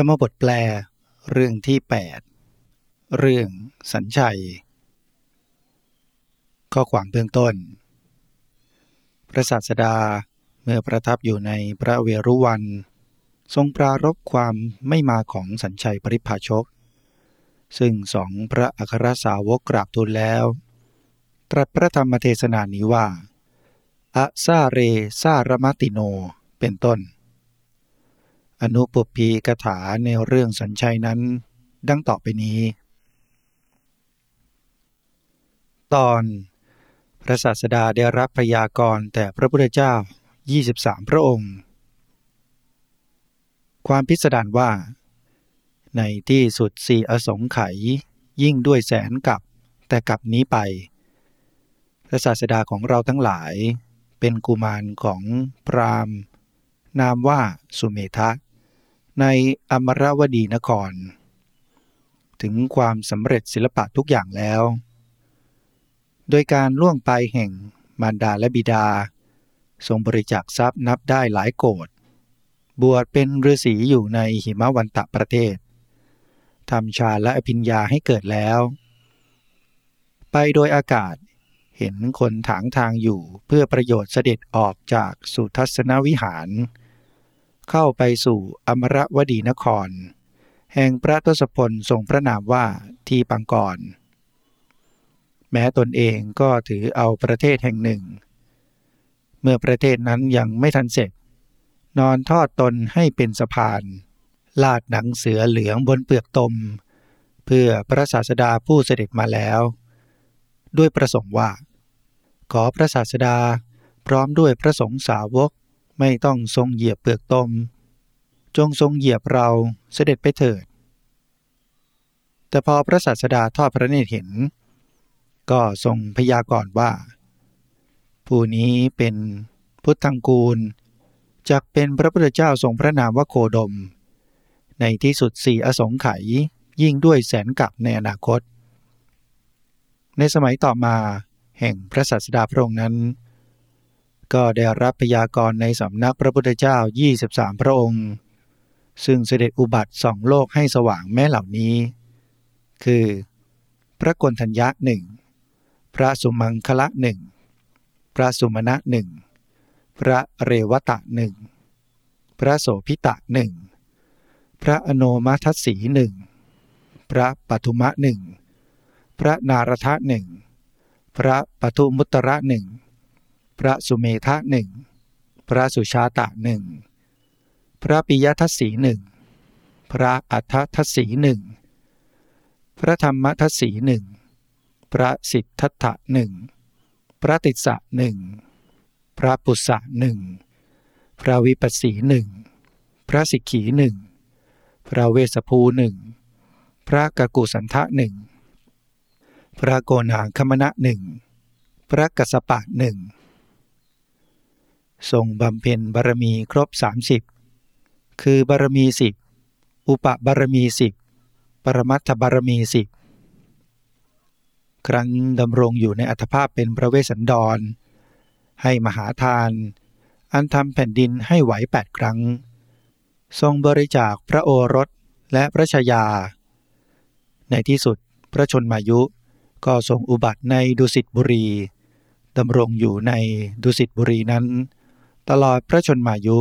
รรมบทแปล เรื่องที่ 8 เรื่องสัญชัย ข้อความเบื้องต้น พระศาสดาเมื่อประทับอยู่ในพระเวรุวัน ทรงปรารบความไม่มาของสัญชัยปริภาชก ซึ่งสองพระอัครสาวกกราบทูลแล้ว ตรัสพระธรรมเทศนานี้ว่าอะซาเรซารมติโน เป็นต้น อนุปปีกถาในเรื่องสัญชัยนั้น ดังต่อไปนี้ ตอนพระศาสดาได้รับพยากรณ์แต่พระพุทธเจ้า 23 พระองค์ ความพิสดารว่า ในที่สุดสี่อสงไขยยิ่งด้วยแสนกับแต่กับนี้ไป พระศาสดาของเราทั้งหลายเป็นกุมารของพรามนามว่าสุเมธะ ในอมรวดีนคร ถึงความสำเร็จศิลปะทุกอย่างแล้ว โดยการล่วงไปแห่งมารดาและบิดา ทรงบริจาคทรัพย์นับได้หลายโกดบวชเป็นฤาษีอยู่ในหิมะวันตะประเทศทำฌานและอภิญญาให้เกิดแล้ว ไปโดยอากาศเห็นคนถางทางอยู่เพื่อประโยชน์เสด็จออกจากสุทัศนวิหาร เข้าไปสู่อมรวดีนคร แห่งพระทศพลทรงพระนามว่าทีปังกร แม้ตนเองก็ถือเอาประเทศแห่งหนึ่ง เมื่อประเทศนั้นยังไม่ทันเสร็จ นอนทอดตนให้เป็นสะพาน ลาดหนังเสือเหลืองบนเปลือกตม เพื่อพระศาสดาผู้เสด็จมาแล้ว ด้วยประสงค์ว่า ขอพระศาสดาพร้อมด้วยพระสงฆ์สาวก ไม่ต้องทรงเหยียบเปลือกตม จงทรงเหยียบเราเสด็จไปเถิด แต่พอพระศาสดาทอดพระเนตรเห็น ก็ทรงพยากรณ์ว่า ผู้นี้เป็นพุทธังกูลจักเป็นพระพุทธเจ้าทรงพระนามว่าโคดม ในที่สุดสี่อสงไขยยิ่งด้วยแสนกับในอนาคต ในสมัยต่อมาแห่งพระศาสดาพระองค์นั้น ก็ได้รับพยากรณ์ในสำนักพระพุทธเจ้า 23 พระองค์ ซึ่งเสด็จอุบัติสองโลกให้สว่างแม้เหล่านี้ คือ พระกนทัญญะหนึ่งพระสุมังคละหนึ่งพระสุมาณะหนึ่งพระเรวตะหนึ่งพระโสพิตะหนึ่งพระอโนมัทสีหนึ่งพระปทุมะหนึ่งพระนารทะหนึ่งพระปทุมุตระหนึ่ง พระสุเมธะหนึ่งพระสุชาตะหนึ่งพระปิยทัศสีหนึ่งพระอัฏฐทัศสีหนึ่งพระธรรมทัศสีหนึ่งพระสิทธัตถะหนึ่งพระติสสะหนึ่งพระปุษสะหนึ่งพระวิปัสสีหนึ่งพระสิกขีหนึ่งพระเวสภูหนึ่งพระกกุสันทะหนึ่งพระโกนาคมณะหนึ่งพระกัสปะหนึ่ง ทรงบำเพ็ญบารมีครบ 30 คือบารมีสิบอุปบารมีสิบปรมัตถบารมีสิบครั้งดำรงอยู่ในอัตภาพเป็นพระเวสสันดร ให้มหาทาน อันทำแผ่นดินให้ไหวแปดครั้ง ทรงบริจาคพระโอรสและพระชายา ในที่สุดพระชนมายุก็ทรงอุบัติในดุสิตบุรีดำรงอยู่ในดุสิตบุรีนั้น ตลอดพระชนมายุ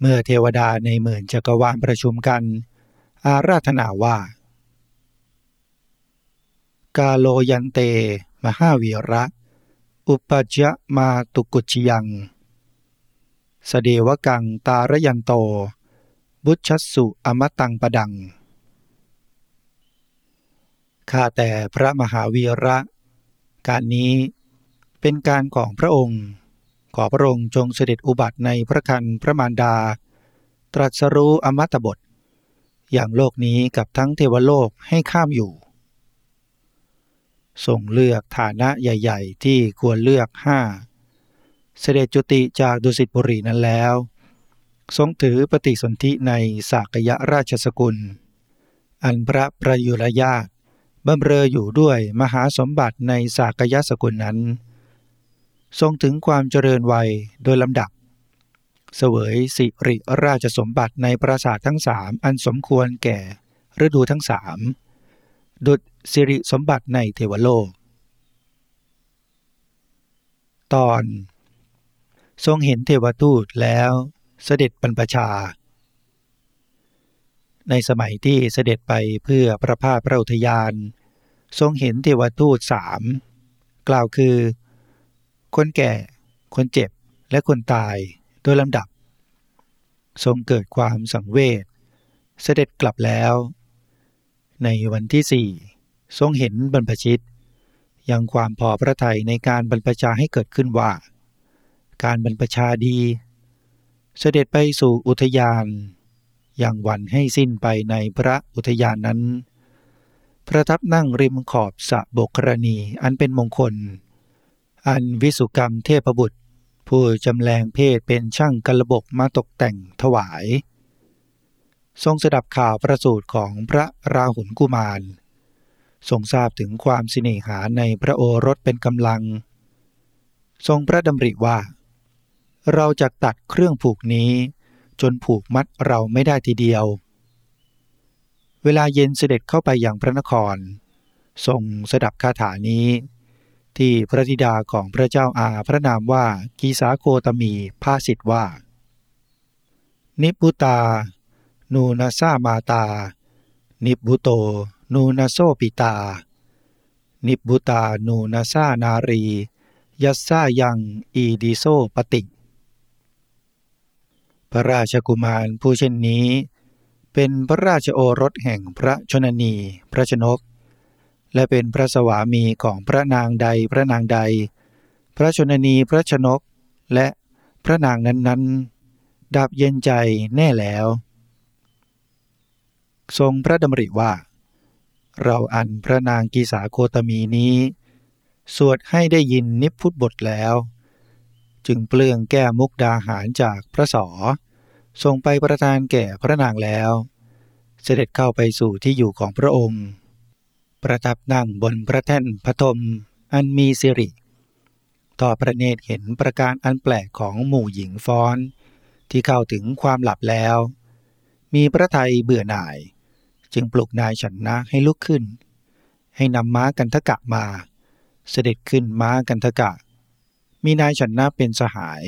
เมื่อเทวดาในหมื่นจักรวาลประชุมกัน อาราธนาว่า กาโลยันเต มหาวีระ อุปจยมาตุกุชยัง สเดวกังตารยันโต บุชัสสุอมตังปดังข้าแต่พระมหาวีระ การนี้เป็นการของพระองค์ ขอพระองค์จงเสด็จอุบัติในพระคันพระมารดา ตรัสรู้อมตะบท อย่างโลกนี้กับทั้งเทวโลกให้ข้ามอยู่ส่งเลือกฐานะใหญ่ ๆ ที่ควรเลือกห้าเสด็จจุติจากดุสิตบุรีนั้นแล้ว ทรงถือปฏิสนธิในสากยราชสกุล อันพระประยุรญาตบำเรออยู่ด้วยมหาสมบัติในสากยสกุลนั้น ทรงถึงความเจริญวัยโดยลำดับ เสวยสิริราชสมบัติในปราสาททั้งสามอันสมควรแก่ฤดูทั้งสามดุดสิริสมบัติในเทวโลก ตอนทรงเห็นเทวทูตแล้วเสด็จบรรพชา ในสมัยที่เสด็จไปเพื่อประพาสพระอุทยาน ทรงเห็นเทวทูตสามกล่าวคือ คนแก่ คนเจ็บ และคนตายโดยลำดับ ทรงเกิดความสังเวช เสด็จกลับแล้ว ในวันที่สี่ทรงเห็นบรรพชิต ยังความพอพระทัยในการบรรพชาให้เกิดขึ้นว่า การบรรพชาดี เสด็จไปสู่อุทยาน ยังวันให้สิ้นไปในพระอุทยานนั้น ประทับนั่งริมขอบสะบกรณีอันเป็นมงคล อันวิสุกรรมเทพบุตร ผู้จำแรงเพศเป็นช่างกระบกมาตกแต่งถวาย ทรงสดับข่าวประสูติของพระราหุลกุมาร ทรงทราบถึงความสิเนหาในพระโอรสเป็นกำลัง ทรงพระดำริว่า เราจะตัดเครื่องผูกนี้ จนผูกมัดเราไม่ได้ทีเดียว เวลาเย็นเสด็จเข้าไปอยังพระนคร ทรงสดับคาถานี้ ที่พระธิดาของพระเจ้าอาพระนามว่ากีสาโคตมีภาสิทธว่า นิพุตา นูนาซามาตา นิบุโต นูนาโซปิตา นิบุตา นูนาซานารี ยสฺสายํ อีทิโส ปติพระราชกุมารผู้เช่นนี้ เป็นพระราชโอรสแห่งพระชนนี พระชนก และเป็นพระสวามีของพระนางใดพระนางใด พระชนนีพระชนกและพระนางนั้นๆ ดับเย็นใจแน่แล้ว ทรงพระดำริว่า เราอันพระนางกีสาโคตมีนี้ สวดให้ได้ยินนิพพุทธบทแล้ว จึงเปลืองแก้มุกดาหารจากพระสอส่งไปประทานแก่พระนางแล้ว เสด็จเข้าไปสู่ที่อยู่ของพระองค์ ประทับนั่งบนพระแท่นพระทมอันมีสิริต่อพระเนตรเห็นประการอันแปลกของหมู่หญิงฟ้อน ที่เข้าถึงความหลับแล้ว มีพระไทยเบื่อหน่าย จึงปลุกนายฉันนะให้ลุกขึ้น ให้นำม้ากันทกะมา เสด็จขึ้นม้ากันทกะ มีนายฉันนะเป็นสหาย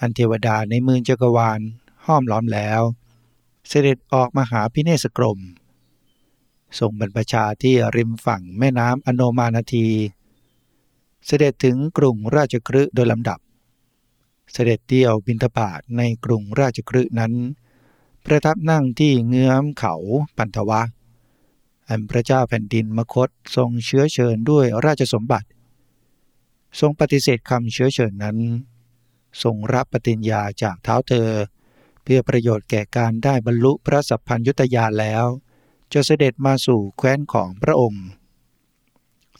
อันเทวดาในมือจักรวาลห้อมล้อมแล้ว เสด็จออกมาหาพิเนสกรม ส่งบรรพชาที่ริมฝั่งแม่น้ำอโนมานาที เสด็จถึงกรุงราชครืโดยลำดับ เสด็จเที่ยวบินทบาทในกรุงราชครืนั้น ประทับนั่งที่เงื้อมเขาปันทวะ อันพระเจ้าแผ่นดินมคตทรงเชื้อเชิญด้วยราชสมบัติ ทรงปฏิเสธคำเชื้อเชิญนั้น ทรงรับปฏิญญาจากเท้าเธอ เพื่อประโยชน์แก่การได้บรรลุพระสัพพัญยุตยานแล้ว จะเสด็จมาสู่แคว้นของพระองค์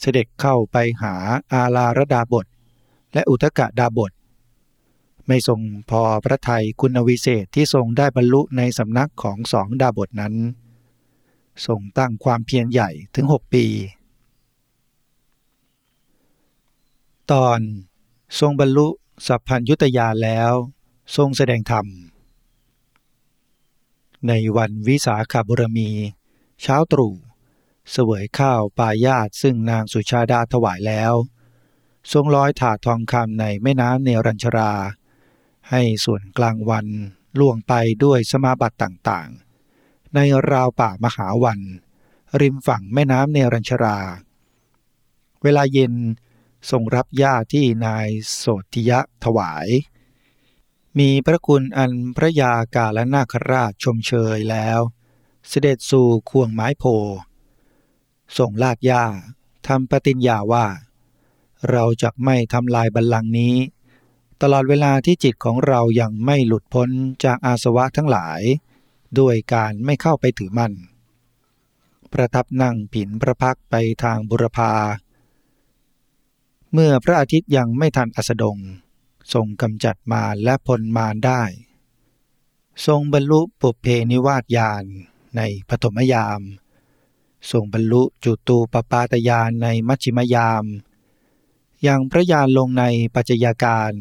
เสด็จเข้าไปหาอาลารดาบท และอุทกะดาบท ไม่ทรงพอพระทัยคุณวิเศษที่ทรงได้บรรลุในสำนักของสองดาบทนั้น ทรงตั้งความเพียรใหญ่ถึงหกปี ตอนทรงบรรลุสัพพัญยุตยาแล้ว ทรงแสดงธรรม ในวันวิสาขาบุรมี เช้าตรู่เสวยข้าวปายาตซึ่งนางสุชาดาถวายแล้ว ทรงร้อยถาดทองคำในแม่น้ำเนรัญชรา ให้ส่วนกลางวันล่วงไปด้วยสมาบัติต่างๆ ในราวป่ามหาวัน ริมฝั่งแม่น้ำเนรัญชรา เวลาเย็นทรงรับญาที่นายโสติยะถวาย มีพระคุณอันพระยากาและนาคราชชมเชยแล้ว เสด็จสู่ควงไม้โพส่งลาดยาทำปฏิญญาว่า เราจะไม่ทำลายบัลลังก์นี้ ตลอดเวลาที่จิตของเรายังไม่หลุดพ้นจากอาสวะทั้งหลาย ด้วยการไม่เข้าไปถือมั่น ประทับนั่งผินพระพักไปทางบุรพา เมื่อพระอาทิตย์ยังไม่ทันอัสดง ทรงกำจัดมาและพลมารได้ ทรงบรรลุปุเพนิวาสญาณ ในปฐมยาม ทรงบรรลุจุตูปปาตญาณในมัชชิมยาม อย่างพระญาณลงในปัจจัยการ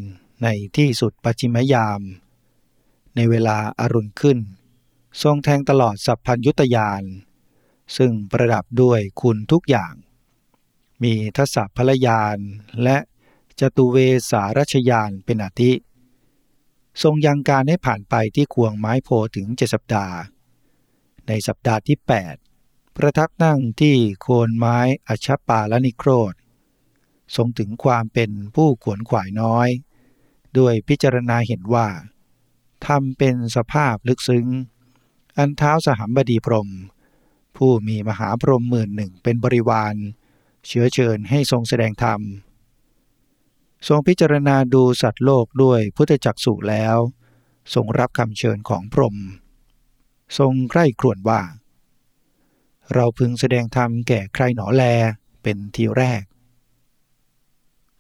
ในที่สุดปัจฉิมยาม ในเวลาอารุณขึ้น ทรงแทงตลอดสัพพัญยุตยาน ซึ่งประดับด้วยคุณทุกอย่าง มีทศพลยานและจตุเวสารชยานเป็นอาทิ ทรงยังการให้ผ่านไปที่ควงไม้โพถึงเจ็ดสัปดาห์ ในสัปดาห์ที่ 8 ประทับนั่งที่โคนไม้อัชปาลนิโครธทรงถึงความเป็นผู้ขวนขวายน้อย ด้วยพิจารณาเห็นว่าทำเป็นสภาพลึกซึ้ง อันเท้าสหัมบดีพรม ผู้มีมหาพรหมหมื่นหนึ่งเป็นบริวาร เชื้อเชิญให้ทรงแสดงธรรม ทรงพิจารณาดูสัตว์โลกด้วยพุทธจักสุแล้ว ทรงรับคำเชิญของพรหม ทรงใคร่ครวญว่า เราพึงแสดงธรรมแก่ใครหนอแลเป็นทีแรก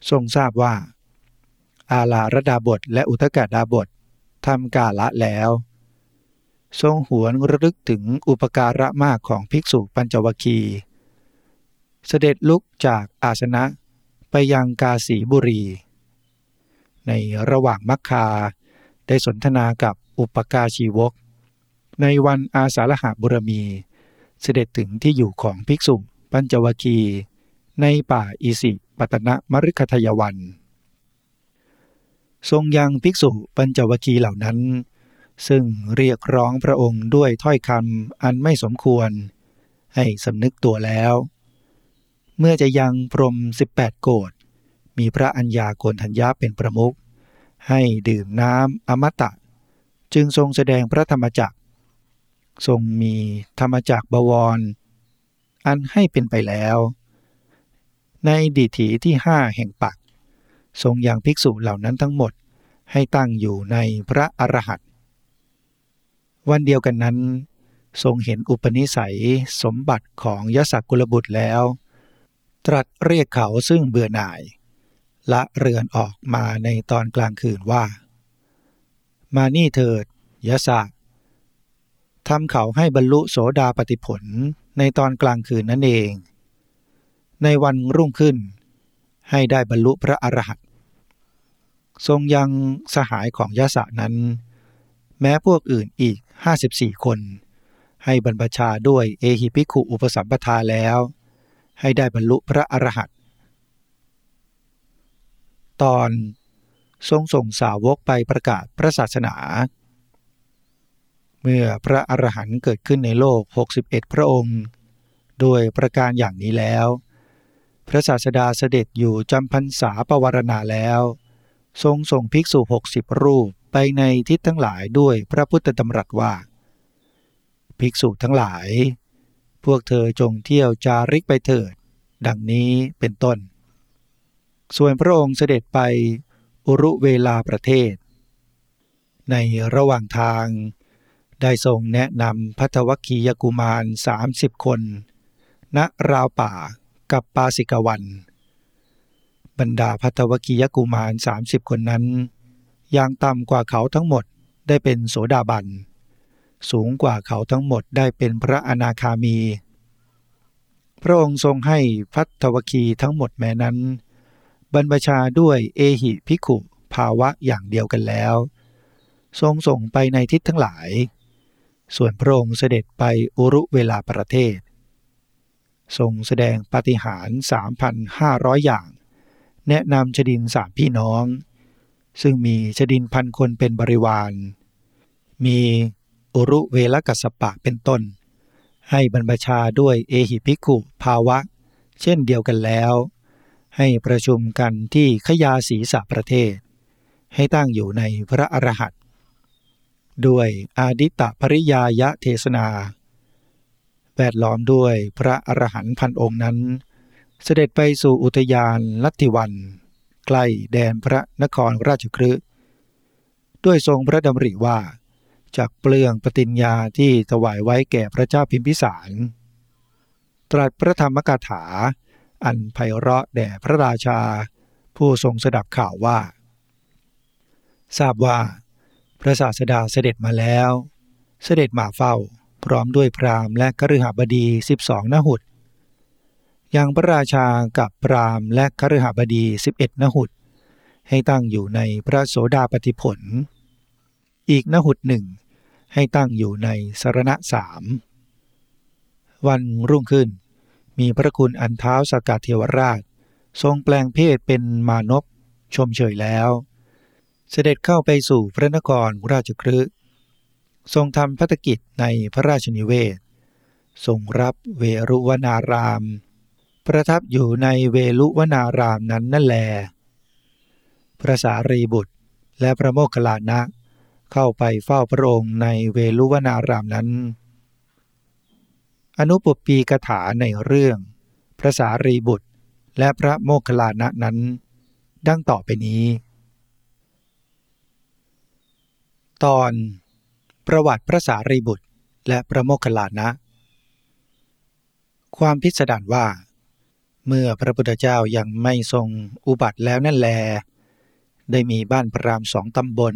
ทรงทราบว่า อาลาระดาบทและอุทกาดาบททำกาละแล้ว ทรงหวนระลึกถึงอุปการะมากของภิกษุปัญจวคี เสด็จลุกจากอาสนะไปยังกาสีบุรี ในระหว่างมักคาได้สนทนากับอุปกาชีวก ในวันอาสาฬหาบุรมี เสด็จถึงที่อยู่ของภิกษุปัญจวคี ในป่าอิสิปตนะมฤคทยวัน ทรงยังภิกษุปัญจวคีเหล่านั้น ซึ่งเรียกร้องพระองค์ด้วยถ้อยคำอันไม่สมควร ให้สำนึกตัวแล้ว เมื่อจะยังพรม 18 โกดมีพระอัญญาโกนทัญญาเป็นประมุขให้ดื่มน้ำอมตะ จึงทรงแสดงพระธรรมจักร ทรงมีธรรมจักรบวร อันให้เป็นไปแล้ว ในดีถีที่ห้าแห่งปัก ทรงยังภิกษุเหล่านั้นทั้งหมดให้ตั้งอยู่ในพระอรหันต์วันเดียวกันนั้น ทรงเห็นอุปนิสัยสมบัติของยศักกุลบุตรแล้ว ตรัสเรียกเขาซึ่งเบื่อหน่าย ละเรือนออกมาในตอนกลางคืนว่า มานี่เถิดยศัก ทำเขาให้บรรลุโสดาปติผลในตอนกลางคืนนั่นเอง ในวันรุ่งขึ้น ให้ได้บรรลุพระอรหันต์ทรงยังสหายของยะสะนั้น แม้พวกอื่นอีก 54 คน ให้บรรพชาด้วยเอหิพิขุอุปสัมปทาแล้ว ให้ได้บรรลุพระอรหันต์ตอนทรงส่งสาวกไปประกาศพระศาสนา เมื่อพระอรหันต์เกิดขึ้นในโลก 61 พระองค์ โดยประการอย่างนี้แล้ว พระศาสดาเสด็จอยู่จำพรรษาปวารณาแล้ว ทรงส่งภิกษุหกสิบรูปไปในทิศทั้งหลายด้วยพระพุทธดำรัสว่า ภิกษุทั้งหลาย พวกเธอจงเที่ยวจาริกไปเถิด ดังนี้เป็นต้น ส่วนพระองค์เสด็จไปอุรุเวลาประเทศ ในระหว่างทาง ได้ทรงแนะนำพัทวคียกุมารสามสิบคน ณราวป่ากับปาสิกวัน บรรดาพัทวกิยกุมาร 30 คนนั้นอย่างต่ำกว่าเขาทั้งหมดได้เป็นโสดาบัน สูงกว่าเขาทั้งหมดได้เป็นพระอนาคามี พระองค์ทรงให้พัทวคีทั้งหมดแม้นั้น บรรพชาด้วยเอหิพิขุภาวะอย่างเดียวกันแล้ว ทรงส่งไปในทิศทั้งหลาย ส่วนพระองค์เสด็จไปอุรุเวลาประเทศ ทรงแสดงปฏิหาร3,500 อย่าง แนะนำชดินสามพี่น้อง ซึ่งมีชดินพันคนเป็นบริวาร มีอุรุเวลกัสปะเป็นต้น ให้บรรพชาด้วยเอหิภิกุภาวะ เช่นเดียวกันแล้ว ให้ประชุมกันที่ขยาศีสะประเทศ ให้ตั้งอยู่ในพระอรหันต ด้วยอาดิตะภริยายะเทศนา แวดล้อมด้วยพระอรหันต์พันองค์นั้น เสด็จไปสู่อุทยานลัทธิวัน ใกล้แดนพระนครราชครืด้วยทรงพระดำริว่า จากเปลืองปฏิญญาที่ถวายไว้แก่พระเจ้าพิมพิสาร ตรัสพระธรรมกถา อันไพเราะแด่พระราชา ผู้ทรงสดับข่าวว่า ทราบว่า พระศาสดาเสด็จมาแล้ว เสด็จมาเฝ้า พร้อมด้วยพราหมณ์และคฤหบดีสิบสองนหุดอย่างพระราชากับพรามและคฤหบดี11นหุดให้ตั้งอยู่ในพระโสดาปฏิผล อีกนหุดหนึ่งให้ตั้งอยู่ในสารณะสามวันรุ่งขึ้น มีพระคุณอันเท้าสกัดเทวราช ทรงแปลงเพศเป็นมานพชมเชยแล้ว เสด็จเข้าไปสู่พระนครราชครืทรงทำพัฒกิจในพระราชนิเวศ ทรงรับเวรุวนาราม ประทับอยู่ในเวลุวนารามนั้นนั่นแล พระสารีบุตรและพระโมคคัลลานะเข้าไปเฝ้าพระองค์ในเวลุวนารามนั้น อนุปปีกถาในเรื่อง พระสารีบุตรและพระโมคคัลลานะนั้น ดังต่อไปนี้ ตอนประวัติพระสารีบุตรและพระโมคคัลลานะ ความพิสดารว่า เมื่อพระพุทธเจ้ายังไม่ทรงอุบัติแล้วนั่นแล ได้มีบ้านพระรามสองตำบล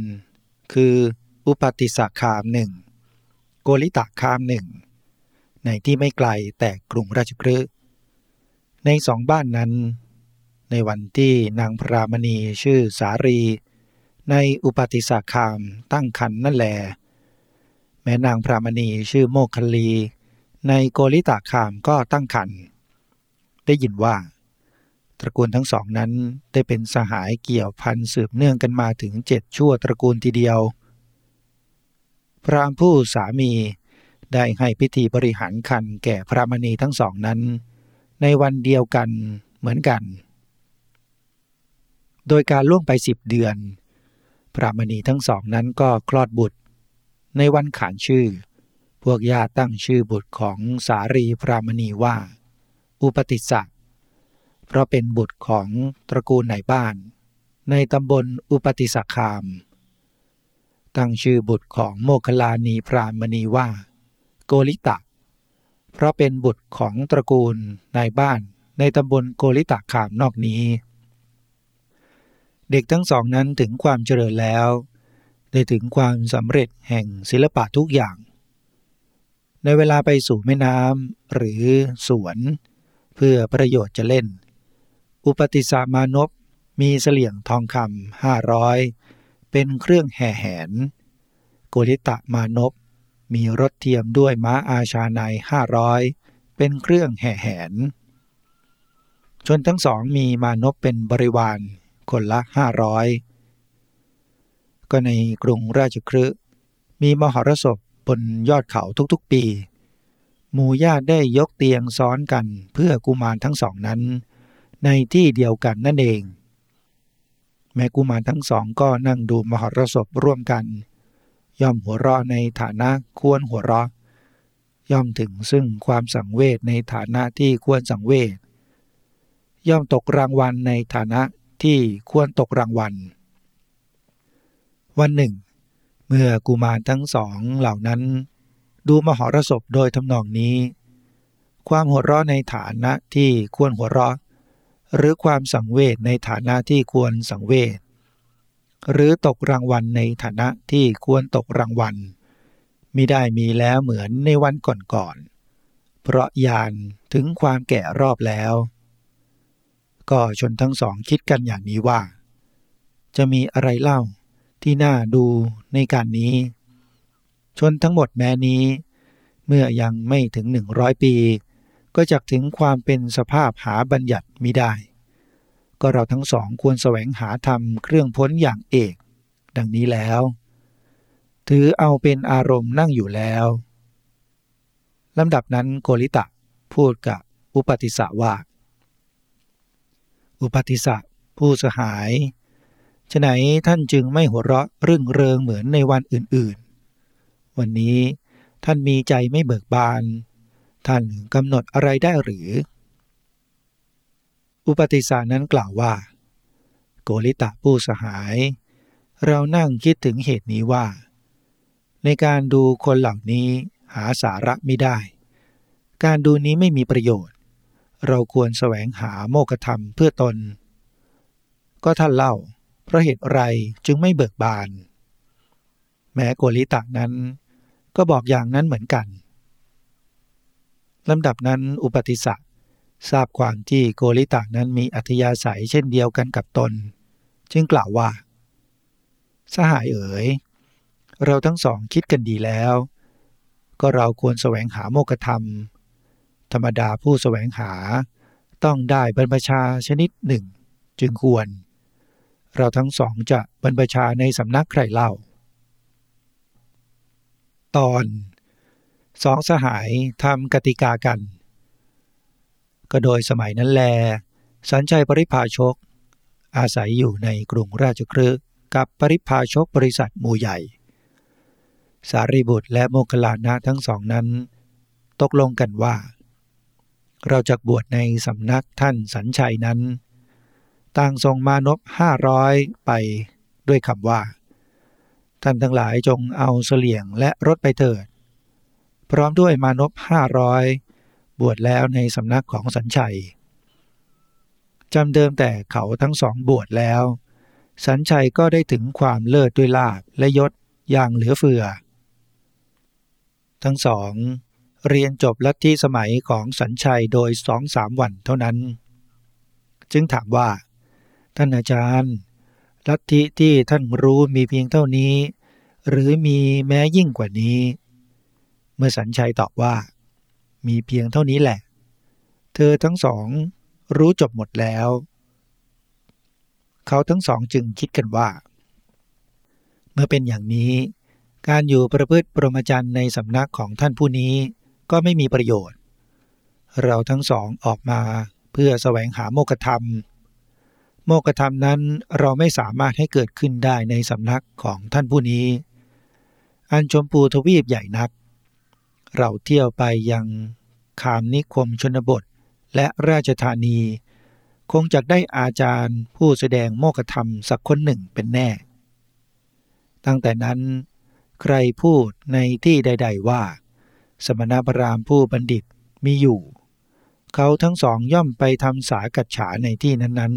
คืออุปติสาคามหนึ่งโกลิตาคามหนึ่งในที่ไม่ไกลแต่กรุงราชกฤห์ในสองบ้านนั้น ในวันที่นางพรามณีชื่อสารี ในอุปติสาคามตั้งคันนั่นแล แม่นางพรามณีชื่อโมคคลี ในโกริตาคามก็ตั้งคัน ได้ยินว่า ตระกูลทั้งสองนั้นได้เป็นสหายเกี่ยวพันสืบเนื่องกันมาถึงเจ็ดชั่วตระกูลทีเดียว พรามผู้สามีได้ให้พิธีบริหารคันแก่พระมณีทั้งสองนั้น ในวันเดียวกันเหมือนกัน โดยการล่วงไปสิบเดือน พระมณีทั้งสองนั้นก็คลอดบุตร ในวันขานชื่อ พวกญาติตั้งชื่อบุตรของสารีพรามณีว่า อุปติสสะเพราะเป็นบุตรของตระกูลไหนบ้าน ในตำบลอุปติสคาม ตั้งชื่อบุตรของโมคลานีพรามณีว่า โกลิตะ เพราะเป็นบุตรของตระกูลนายบ้านในตำบลโกลิตะคามนอกนี้ เด็กทั้งสองนั้นถึงความเจริญแล้ว ได้ถึงความสำเร็จแห่งศิลปะทุกอย่าง ในเวลาไปสู่แม่น้ำหรือสวน เพื่อประโยชน์จะเล่น อุปติสามานพมีเสลี่ยงทองคำห้าร้อยเป็นเครื่องแห่แหน โกริตะมานพมีรถเทียมด้วยม้าอาชาในห้าร้อยเป็นเครื่องแห่แหน ชนทั้งสองมีมานพเป็นบริวาร คนละห้าร้อยก็ในกรุงราชครืมีมหรสพบนยอดเขาทุกๆปี หมู่ญาติได้ยกเตียงซ้อนกันเพื่อกุมารทั้งสองนั้น ในที่เดียวกันนั่นเอง แม่กุมารทั้งสองก็นั่งดูมหรสพร่วมกัน ย่อมหัวเราะในฐานะควรหัวเราะ ย่อมถึงซึ่งความสังเวชในฐานะที่ควรสังเวชย่อมตกรางวัลในฐานะ ที่ควรตกรางวัล วันหนึ่ง เมื่อกุมารทั้งสองเหล่านั้น ดูมหรสพโดยทำนองนี้ ความหัวเราะในฐานะที่ควรหัวเราะ หรือความสังเวชในฐานะที่ควรสังเวชหรือตกรางวัลในฐานะที่ควรตกรางวัลมิได้มีแล้วเหมือนในวันก่อนๆ เพราะยานถึงความแก่รอบแล้ว ก็ชนทั้งสองคิดกันอย่างนี้ว่า จะมีอะไรเล่าที่น่าดูในการนี้ ชนทั้งหมดแม้นี้ เมื่อยังไม่ถึงหนึ่งร้อยปี ก็จะถึงความเป็นสภาพหาบัญญัติมิได้ ก็เราทั้งสองควรแสวงหาธรรมเครื่องพ้นอย่างเอก ดังนี้แล้ว ถือเอาเป็นอารมณ์นั่งอยู่แล้วลำดับนั้นโกริตะพูดกับอุปติสะว่า อุปติสะผู้สหายฉไหนท่านจึงไม่หัวเราะรื่งเริงเหมือนในวันอื่นๆ วันนี้ท่านมีใจไม่เบิกบาน ท่านกำหนดอะไรได้หรือ อุปติสานั้นกล่าวว่า โกริตะผู้สหาย เรานั่งคิดถึงเหตุนี้ว่า ในการดูคนเหล่านี้หาสาระไม่ได้ การดูนี้ไม่มีประโยชน์ เราควรแสวงหาโมกธรรมเพื่อตน ก็ท่านเล่า เพราะเหตุไรจึงไม่เบิกบาน แม้โกริตะนั้น ก็บอกอย่างนั้นเหมือนกันลำดับนั้นอุปติสะทราบความที่โกริตะนั้นมีอัธยาศัยเช่นเดียวกันกับตน จึงกล่าวว่า สหายเอ๋ย เราทั้งสองคิดกันดีแล้ว ก็เราควรแสวงหาโมกธรรม ธรรมดาผู้แสวงหาต้องได้บรรพชาชนิดหนึ่ง จึงควร เราทั้งสองจะบรรพชาในสำนักใครเล่า ตอนสองสหายทำกติกากัน ก็โดยสมัยนั้นแล สัญชัยปริพาชก อาศัยอยู่ในกรุงราชครึกับปริพาชกบริษัทมูใหญ่ สารีบุตรและโมคลานะทั้งสองนั้น ตกลงกันว่า เราจะบวชในสำนักท่านสัญชัยนั้น ต่างทรงมานพห้าร้อยไปด้วยคำว่า ท่านทั้งหลายจงเอาเสลี่ยงและรถไปเถิด พร้อมด้วยมานพห้าร้อยบวชแล้วในสำนักของสัญชัยจำเดิมแต่เขาทั้งสองบวชแล้ว สัญชัยก็ได้ถึงความเลิศด้วยลาบและยศอย่างเหลือเฟือ ทั้งสอง เรียนจบลัทธิสมัยของสัญชัยโดยสองสามวันเท่านั้น จึงถามว่า ท่านอาจารย์ ลัทธิที่ท่านรู้มีเพียงเท่านี้ หรือมีแม้ยิ่งกว่านี้ เมื่อสัญชัยตอบว่า มีเพียงเท่านี้แหละ เธอทั้งสองรู้จบหมดแล้ว เขาทั้งสองจึงคิดกันว่า เมื่อเป็นอย่างนี้ การอยู่ประพฤติปรมจันในสำนักของท่านผู้นี้ ก็ไม่มีประโยชน์ เราทั้งสองออกมาเพื่อแสวงหาโมกธรรม โมกธรรมนั้นเราไม่สามารถให้เกิดขึ้นได้ในสำนักของท่านผู้นี้ อันชมพูทวีปใหญ่นัก เราเที่ยวไปยังคามนิคมชนบทและราชธานี คงจะได้อาจารย์ผู้แสดงโมกธรรมสักคนหนึ่งเป็นแน่ ตั้งแต่นั้น ใครพูดในที่ใด ๆว่า สมณพราหมณ์ผู้บัณฑิตมีอยู่ เขาทั้งสองย่อมไปทำสากัจฉาในที่นั้น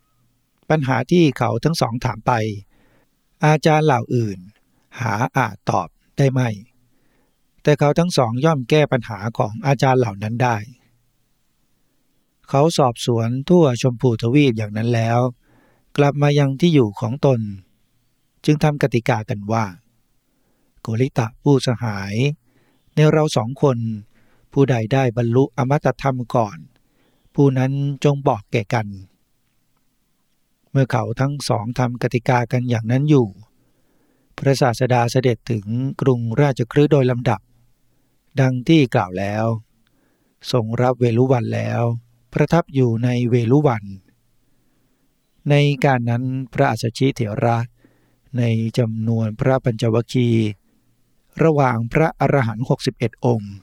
ๆ ปัญหาที่เขาทั้งสองถามไป อาจารย์เหล่าอื่น หาอาจตอบได้ไหมแต่เขาทั้งสองย่อมแก้ปัญหาของอาจารย์เหล่านั้นได้ เขาสอบสวนทั่วชมพูทวีปอย่างนั้นแล้ว กลับมายังที่อยู่ของตน จึงทำกติกากันว่าโกริตะผู้สหาย ในเราสองคน ผู้ใดได้บรรลุอมตะธรรมก่อน ผู้นั้นจงบอกแก่กัน เมื่อเขาทั้งสองทำกติกากันอย่างนั้นอยู่ พระศาสดาเสด็จถึงกรุงราชคฤห์โดยลำดับ ดังที่กล่าวแล้ว ทรงรับเวลุวันแล้ว ประทับอยู่ในเวลุวัน ในการนั้นพระอัสชิเถระในจำนวนพระปัญจวคี ระหว่างพระอรหันต์61 องค์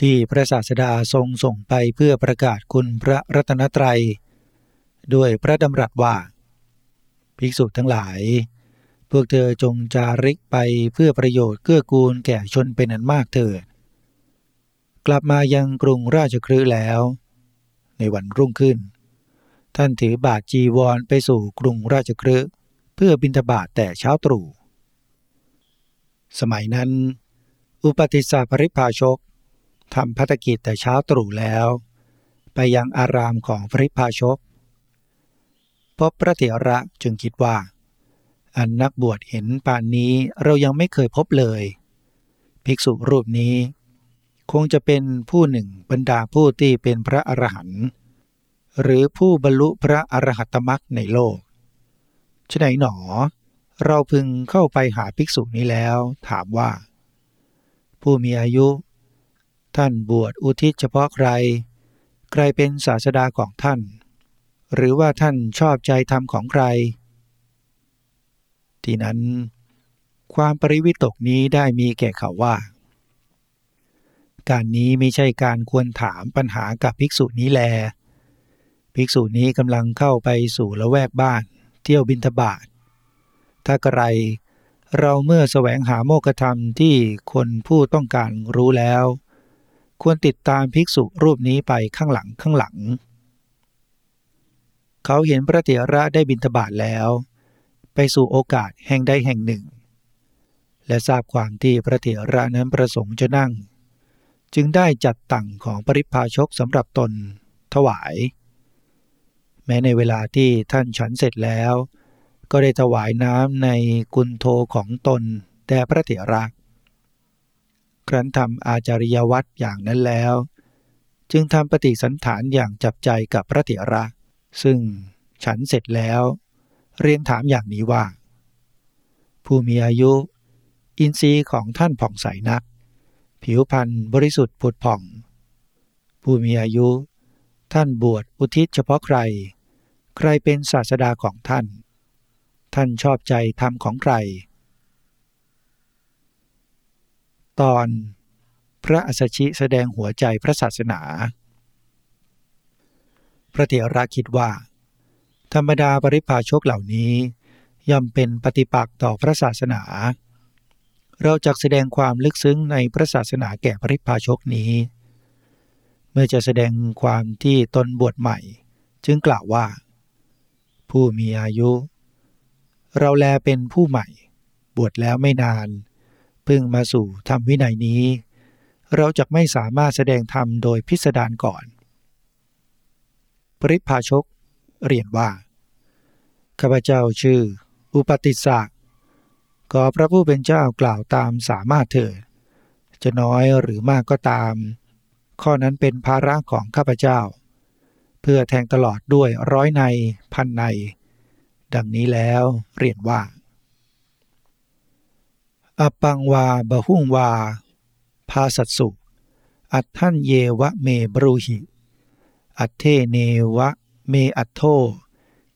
ที่พระศาสดาทรงส่งไปเพื่อประกาศคุณพระรัตนตรัย ด้วยพระดำรัสว่า ภิกษุทั้งหลาย พวกเธอจงจาริกไปเพื่อประโยชน์เกื้อกูลแก่ชนเป็นอันมากเถิด กลับมายังกรุงราชครืแล้ว ในวันรุ่งขึ้น ท่านถือบาทจีวรไปสู่กรุงราชครืเพื่อบินทบาทแต่เช้าตรู่ สมัยนั้น อุปติสสะริพาชกทำพัฒกิจแต่เช้าตรู่แล้ว ไปยังอารามของปริพาชก พบพระเถระจึงคิดว่า อันนักบวชเห็นป่านนี้เรายังไม่เคยพบเลย ภิกษุรูปนี้ คงจะเป็นผู้หนึ่งบรรดาผู้ที่เป็นพระอรหันต์หรือผู้บรรลุพระอรหัตมรักในโลกฉไหนหนอ เราพึงเข้าไปหาภิกษุนี้แล้วถามว่า ผู้มีอายุ ท่านบวชอุทิศเฉพาะใคร ใครเป็นศาสดาของท่าน หรือว่าท่านชอบใจธรรมของใคร ที่นั้น ความปริวิตกนี้ได้มีแก่เขาว่า การนี้ไม่ใช่การควรถามปัญหากับภิกษุนี้แล ภิกษุนี้กำลังเข้าไปสู่ละแวกบ้าน เที่ยวบินทบาท ถ้ากระไรเราเมื่อแสวงหาโมกธรรมที่คนผู้ต้องการรู้แล้ว ควรติดตามภิกษุรูปนี้ไปข้างหลังข้างหลัง เขาเห็นพระเถระได้บินทบาทแล้ว ไปสู่โอกาสแห่งใดแห่งหนึ่ง และทราบความที่พระเถระนั้นประสงค์จะนั่ง จึงได้จัดตั้งของปริพาชกสำหรับตนถวาย แม้ในเวลาที่ท่านฉันเสร็จแล้ว ก็ได้ถวายน้ำในกุนโทของตนแต่พระเถระครั้นทำอาจาริยวัตรอย่างนั้นแล้ว จึงทำปฏิสันฐานอย่างจับใจกับพระเถระ ซึ่งฉันเสร็จแล้ว เรียนถามอย่างนี้ว่า ผู้มีอายุ อินทรีย์ของท่านผ่องใสนัก ผิวพรรณบริสุทธิ์ผุดผ่อง ผู้มีอายุ ท่านบวชอุทิศเฉพาะใคร ใครเป็นศาสดาของท่าน ท่านชอบใจธรรมของใคร ตอนพระอัสชิแสดงหัวใจพระศาสนา พระเถระคิดว่า ธรรมดาปริพาชกเหล่านี้ย่อมเป็นปฏิปักษ์ต่อพระศาสนา เราจะแสดงความลึกซึ้งในพระศาสนาแก่ปริพาชกนี้ เมื่อจะแสดงความที่ตนบวชใหม่ จึงกล่าวว่า ผู้มีอายุ เราแลเป็นผู้ใหม่ บวชแล้วไม่นานพึ่งมาสู่ธรรมวินัยนี้ เราจะไม่สามารถแสดงธรรมโดยพิสดารก่อน ปริพาชก เรียนว่า ข้าพเจ้าชื่อ อุปติสสะก็พระผู้เป็นเจ้ากล่าวตามสามารถเถิดจะน้อยหรือมากก็ตาม ข้อนั้นเป็นภาระของข้าพเจ้า เพื่อแทงตลอดด้วยร้อยในพันใน ดังนี้แล้วเรียนว่าอปังวาบหุงวา ภาสัตสุ อัตท่านเยวะเมบรูหิ อัเทเนวะเมอัตโท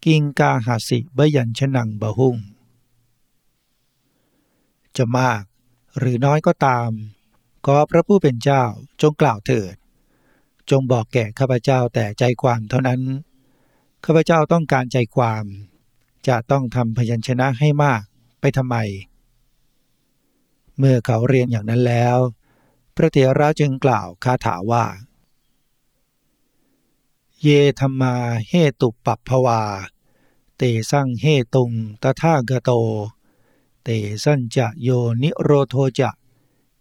กิงกาหาสิบยัญชนังบหุง จะมากหรือน้อยก็ตาม ก็พระผู้เป็นเจ้าจงกล่าวเถิด จงบอกแก่ข้าพเจ้าแต่ใจความเท่านั้น ข้าพเจ้าต้องการใจความ จะต้องทำพยัญชนะให้มากไปทำไม เมื่อเขาเรียนอย่างนั้นแล้ว พระเถระจึงกล่าวคาถาว่า เยธรรมาเฮตุปัปภวา เตสั่งเฮตุงตถากโต เตสัญจะโยนิโรโทจะ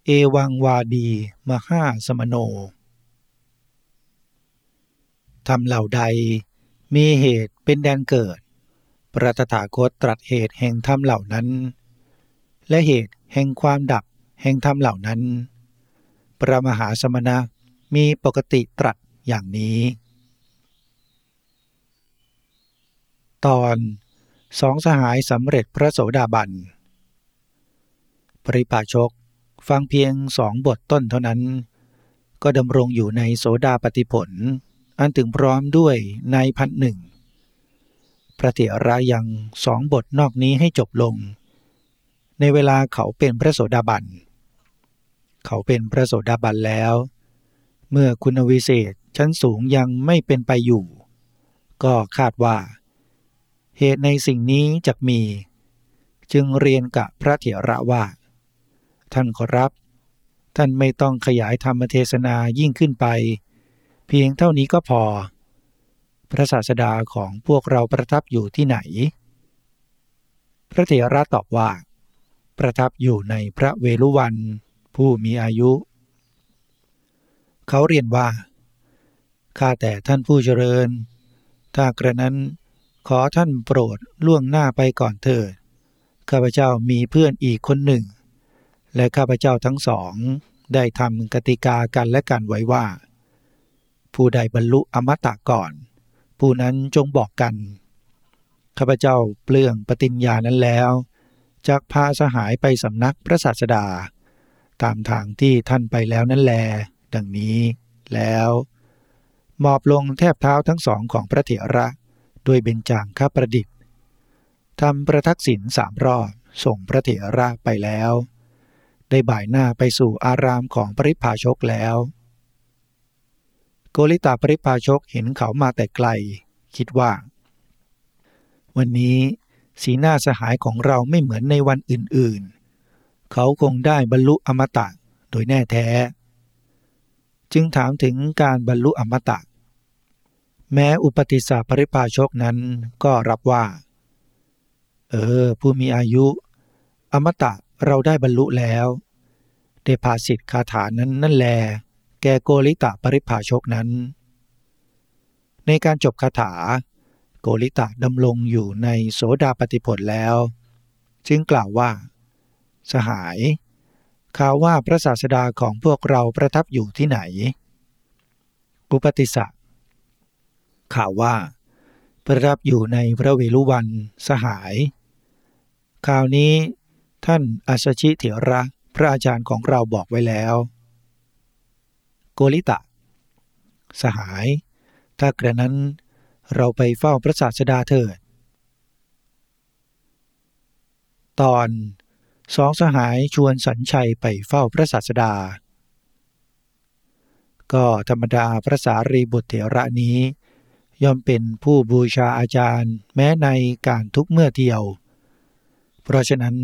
เอวังวาดีมหาสมโนทำเหล่าใดมีเหตุเป็นแดนเกิด พระตถาคตตรัสเหตุแห่งธรรมเหล่านั้น และเหตุแห่งความดับแห่งธรรมเหล่านั้น พระมหาสมณะมีปกติตรัสอย่างนี้ ตอนสองสหายสำเร็จพระโสดาบัน ปริปาชกฟังเพียงสองบทต้นเท่านั้น ก็ดำรงอยู่ในโสดาปฏิผล อันถึงพร้อมด้วยในพันหนึ่ง ระเถระยังสองบทนอกนี้ให้จบลง ในเวลาเขาเป็นพระโสดาบัน เขาเป็นพระโสดาบันแล้ว เมื่อคุณวิเศษชั้นสูงยังไม่เป็นไปอยู่ ก็คาดว่า เหตุในสิ่งนี้จะมี จึงเรียนกับพระเถระว่า ท่านขอรับ ท่านไม่ต้องขยายธรรมเทศนายิ่งขึ้นไป เพียงเท่านี้ก็พอ พระศาสดาของพวกเราประทับอยู่ที่ไหน พระเถระตอบว่า ประทับอยู่ในพระเวลุวันผู้มีอายุ เขาเรียนว่า ข้าแต่ท่านผู้เจริญ ถ้ากระนั้นขอท่านโปรดล่วงหน้าไปก่อนเถิด ข้าพเจ้ามีเพื่อนอีกคนหนึ่ง และข้าพเจ้าทั้งสองได้ทำกติกากันและกันไว้ว่า ผู้ใดบรรลุอมตะก่อน ผู้นั้นจงบอกกัน ข้าพเจ้าเปลืองปฏิญญานั้นแล้วจากพาสหายไปสำนักพระศาสดา ตามทางที่ท่านไปแล้วนั่นแล ดังนี้แล้วมอบลงแทบเท้าทั้งสองของพระเถระด้วยเบญจางข้าประดิษฐ์ทำประทักษิณสามรอบส่งพระเถระไปแล้ว ได้บ่ายหน้าไปสู่อารามของปริพาชกแล้ว โกริตาปริพาชกเห็นเขามาแต่ไกล คิดว่า วันนี้สีหน้าสหายของเราไม่เหมือนในวันอื่นๆ เขาคงได้บรรลุอมตะโดยแน่แท้ จึงถามถึงการบรรลุอมตะ แม้อุปติสสะปริภาชกนั้นก็รับว่า เออ ผู้มีอายุ อมตะเราได้บรรลุแล้วได้ภาสิทธคาถานั้นนั่นแล แกโกลิตะปริภาชกนั้น ในการจบคาถา โกริตะดำรงอยู่ในโสดาปฏิผลแล้ว จึงกล่าวว่า สหายข่าวว่าพระศาสดาของพวกเราประทับอยู่ที่ไหน อุปติสะข่าวว่า ประทับอยู่ในพระเวลุวันสหาย ข่าวนี้ท่านอัชชิเถระพระอาจารย์ของเราบอกไว้แล้ว โกลิตะ สหาย ถ้ากระนั้นเราไปเฝ้าพระศาสดาเถิด ตอนสองสหายชวนสัญชัยไปเฝ้าพระศาสดา ก็ธรรมดาพระสารีบุตรเถระนี้ ย่อมเป็นผู้บูชาอาจารย์แม้ในการทุกเมื่อเดียว เพราะฉะนั้น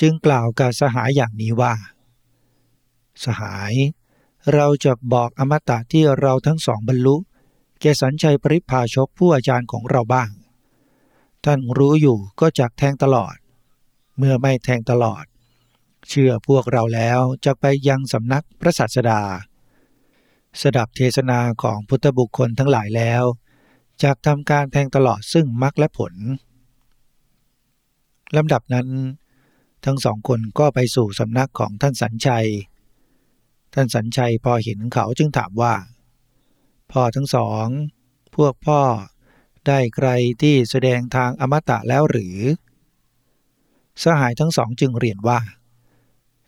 จึงกล่าวกับสหายอย่างนี้ว่า สหาย เราจะบอกอมตะที่เราทั้งสองบรรลุแกสัญชัยปริพาชกผู้อาจารย์ของเราบ้าง ท่านรู้อยู่ก็จักแทงตลอด เมื่อไม่แทงตลอด เชื่อพวกเราแล้วจะไปยังสำนักพระศาสดา สดับเทศนาของพุทธบุคคลทั้งหลายแล้วจากทำการแทงตลอดซึ่งมรรคและผลลำดับนั้น ทั้งสองคนก็ไปสู่สำนักของท่านสัญชัย ท่านสัญชัยพอเห็นเขาจึงถามว่า พ่อทั้งสอง พวกพ่อได้ใครที่แสดงทางอมตะแล้วหรือ สหายทั้งสองจึงเรียนว่า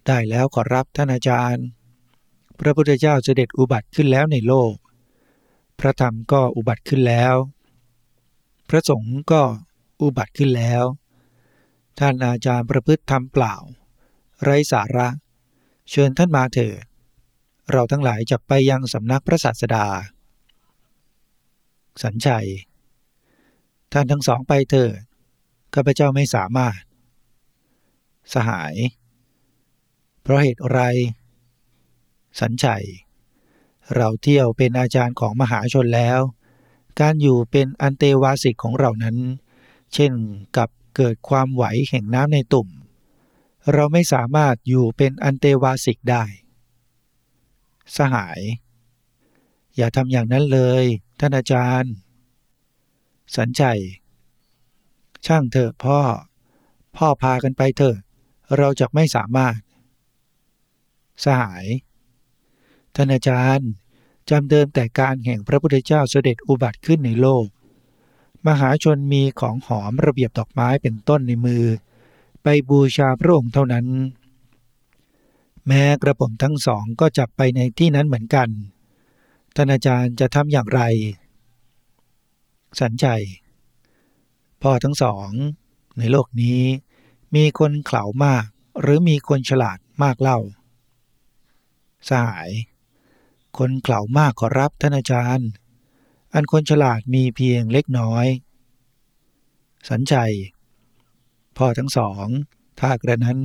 ได้แล้วขอรับท่านอาจารย์ พระพุทธเจ้าเสด็จอุบัติขึ้นแล้วในโลก พระธรรมก็อุบัติขึ้นแล้ว พระสงฆ์ก็อุบัติขึ้นแล้ว ท่านอาจารย์ประพฤติธรรมเปล่า ไร้สาระ เชิญท่านมาเถิด เราทั้งหลายจะไปยังสำนักพระศาสดา สัญชัย ท่านทั้งสองไปเถิดข้าพเจ้าไม่สามารถ สหาย เพราะเหตุอะไร สัญชัย เราเที่ยวเป็นอาจารย์ของมหาชนแล้ว การอยู่เป็นอันเตวาสิกของเรานั้น เช่นกับเกิดความไหวแห่งน้ำในตุ่ม เราไม่สามารถอยู่เป็นอันเตวาสิกได้ สหาย อย่าทำอย่างนั้นเลย ท่านอาจารย์ สัญชัย ช่างเถอะพ่อ พ่อพากันไปเถอะ เราจะไม่สามารถ สหาย ท่านอาจารย์จำเดิมแต่การแห่งพระพุทธเจ้าเสด็จอุบัติขึ้นในโลก มหาชนมีของหอมระเบียบดอกไม้เป็นต้นในมือ ไปบูชาพระองค์เท่านั้น แม้กระผมทั้งสองก็จับไปในที่นั้นเหมือนกัน ท่านอาจารย์จะทำอย่างไร สัญใจ พ่อทั้งสอง ในโลกนี้ มีคนเข่ามาก หรือมีคนฉลาดมากเล่า สหาย คนเข่ามากขอรับท่านอาจารย์ อันคนฉลาดมีเพียงเล็กน้อย สัญใจ พ่อทั้งสอง ถ้ากระนั้น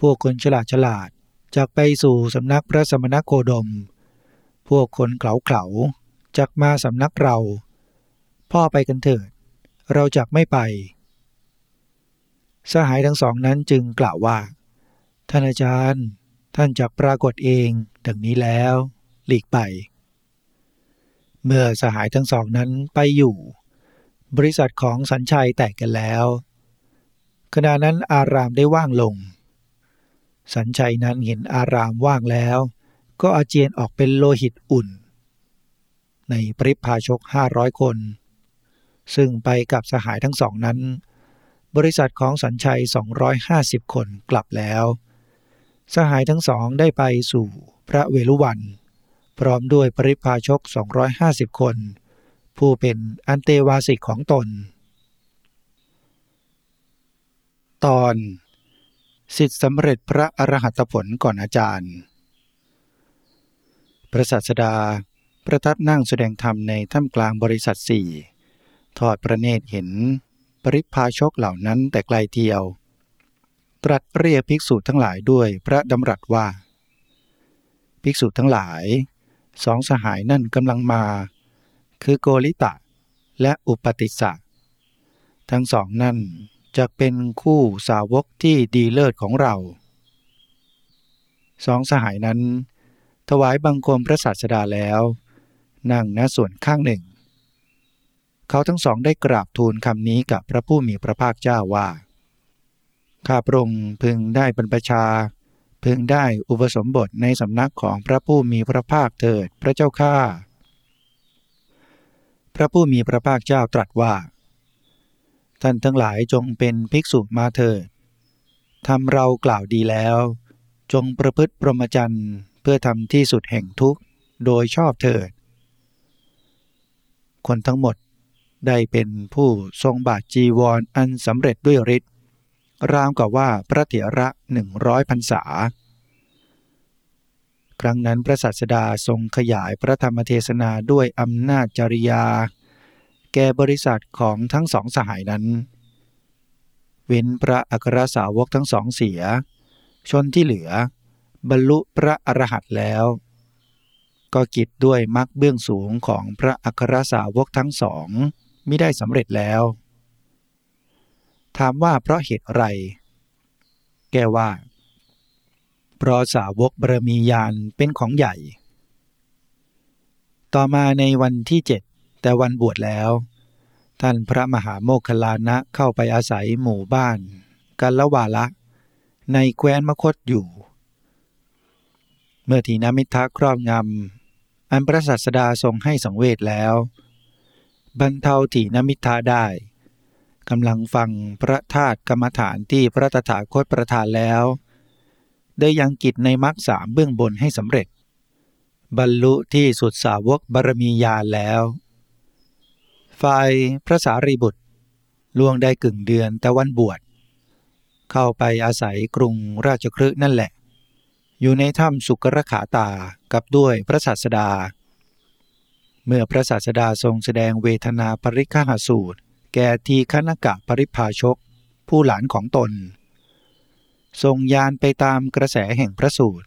พวกคนฉลาดฉลาด จะไปสู่สำนักพระสมณโคดม พวกคนเข่าๆจักมาสำนักเรา พ่อไปกันเถิด เราจักไม่ไป สหายทั้งสองนั้นจึงกล่าวว่า ท่านอาจารย์ ท่านจักปรากฏเองดังนี้แล้ว หลีกไป เมื่อสหายทั้งสองนั้นไปอยู่ บริษัทของสัญชัยแตกกันแล้วขณะนั้นอารามได้ว่างลง สัญชัยนั้นเห็นอารามว่างแล้ว ก็อาเจียนออกเป็นโลหิตอุ่น ในปริพาชกห้าร้อยคน ซึ่งไปกับสหายทั้งสองนั้น บริษัทของสัญชัย 250 คนกลับแล้ว สหายทั้งสองได้ไปสู่พระเวลุวัน พร้อมด้วยปริพาชก 250 คน ผู้เป็นอันเตวาสิกของตน ตอน สิทธิสำเร็จพระอรหัตผลก่อนอาจารย์ พระศาสดาประทับนั่งแสดงธรรมในถ้ำกลางบริษัทสี่ทอดพระเนตรเห็นปริพาชกเหล่านั้นแต่ไกลเทียว ตรัสเรียกภิกษุทั้งหลายด้วยพระดำรัสว่า ภิกษุทั้งหลาย สองสหายนั่นกำลังมา คือโกริตะและอุปติสสะทั้งสองนั่น จะเป็นคู่สาวกที่ดีเลิศของเรา สองสหายนั้น ถวายบังคมพระศาสดาแล้ว นั่งณส่วนข้างหนึ่ง เขาทั้งสองได้กราบทูลคำนี้กับพระผู้มีพระภาคเจ้าว่า ข้าพระองค์พึงได้บรรพชา พึงได้อุปสมบทในสำนักของพระผู้มีพระภาคเถิดพระเจ้าข้าพระผู้มีพระภาคเจ้าตรัสว่า ท่านทั้งหลายจงเป็นภิกษุมาเถิดทำเรากล่าวดีแล้ว จงประพฤติพรหมจรรย์เพื่อทำที่สุดแห่งทุกข์โดยชอบเถิด คนทั้งหมดได้เป็นผู้ทรงบาทจีวรออันสำเร็จด้วยฤทธิ์รามกับว่าพระเถระหนึ่งร้อยพรรษา ครั้งนั้นพระสัสดาทรงขยายพระธรรมเทศนาด้วยอำนาจจริยา แก่บริษัทของทั้งสองสหายนั้น เว้นพระอัครสาวกทั้งสองเสีย ชนที่เหลือ บรรลุพระอรหันต์แล้ว ก็กิจด้วยมรรคเบื้องสูงของพระอัครสาวกทั้งสองไม่ได้สำเร็จแล้ว ถามว่าเพราะเหตุไร แกว่า เพราะสาวกบรมียานเป็นของใหญ่ ต่อมาในวันที่เจ็ด แต่วันบวชแล้ว ท่านพระมหาโมคคลานะเข้าไปอาศัยหมู่บ้าน กันละวาละ ในแคว้นมคตอยู่ เมื่อทีนามิทะครอบงำอันพระสัสดาทรงให้สังเวชแล้ว บรรเทาถีนมิทาได้กำลังฟังพระธาตุกรรมฐานที่พระตถาคตประทานแล้ว ได้ยังกิจในมรรคสามเบื้องบนให้สำเร็จ บรรลุที่สุดสาวกบารมีญาแล้ว ฝ่ายพระสารีบุตรล่วงได้กึ่งเดือนแต่วันบวช เข้าไปอาศัยกรุงราชครึนั่นแหละ อยู่ในถ้ำสุกรขาตากับด้วยพระศาสดา เมื่อพระศาสดาทรงแสดงเวทนาปริฆาสูตร แก่ทีฆนกะปริพาชก ผู้หลานของตน ทรงยานไปตามกระแสแห่งพระสูตร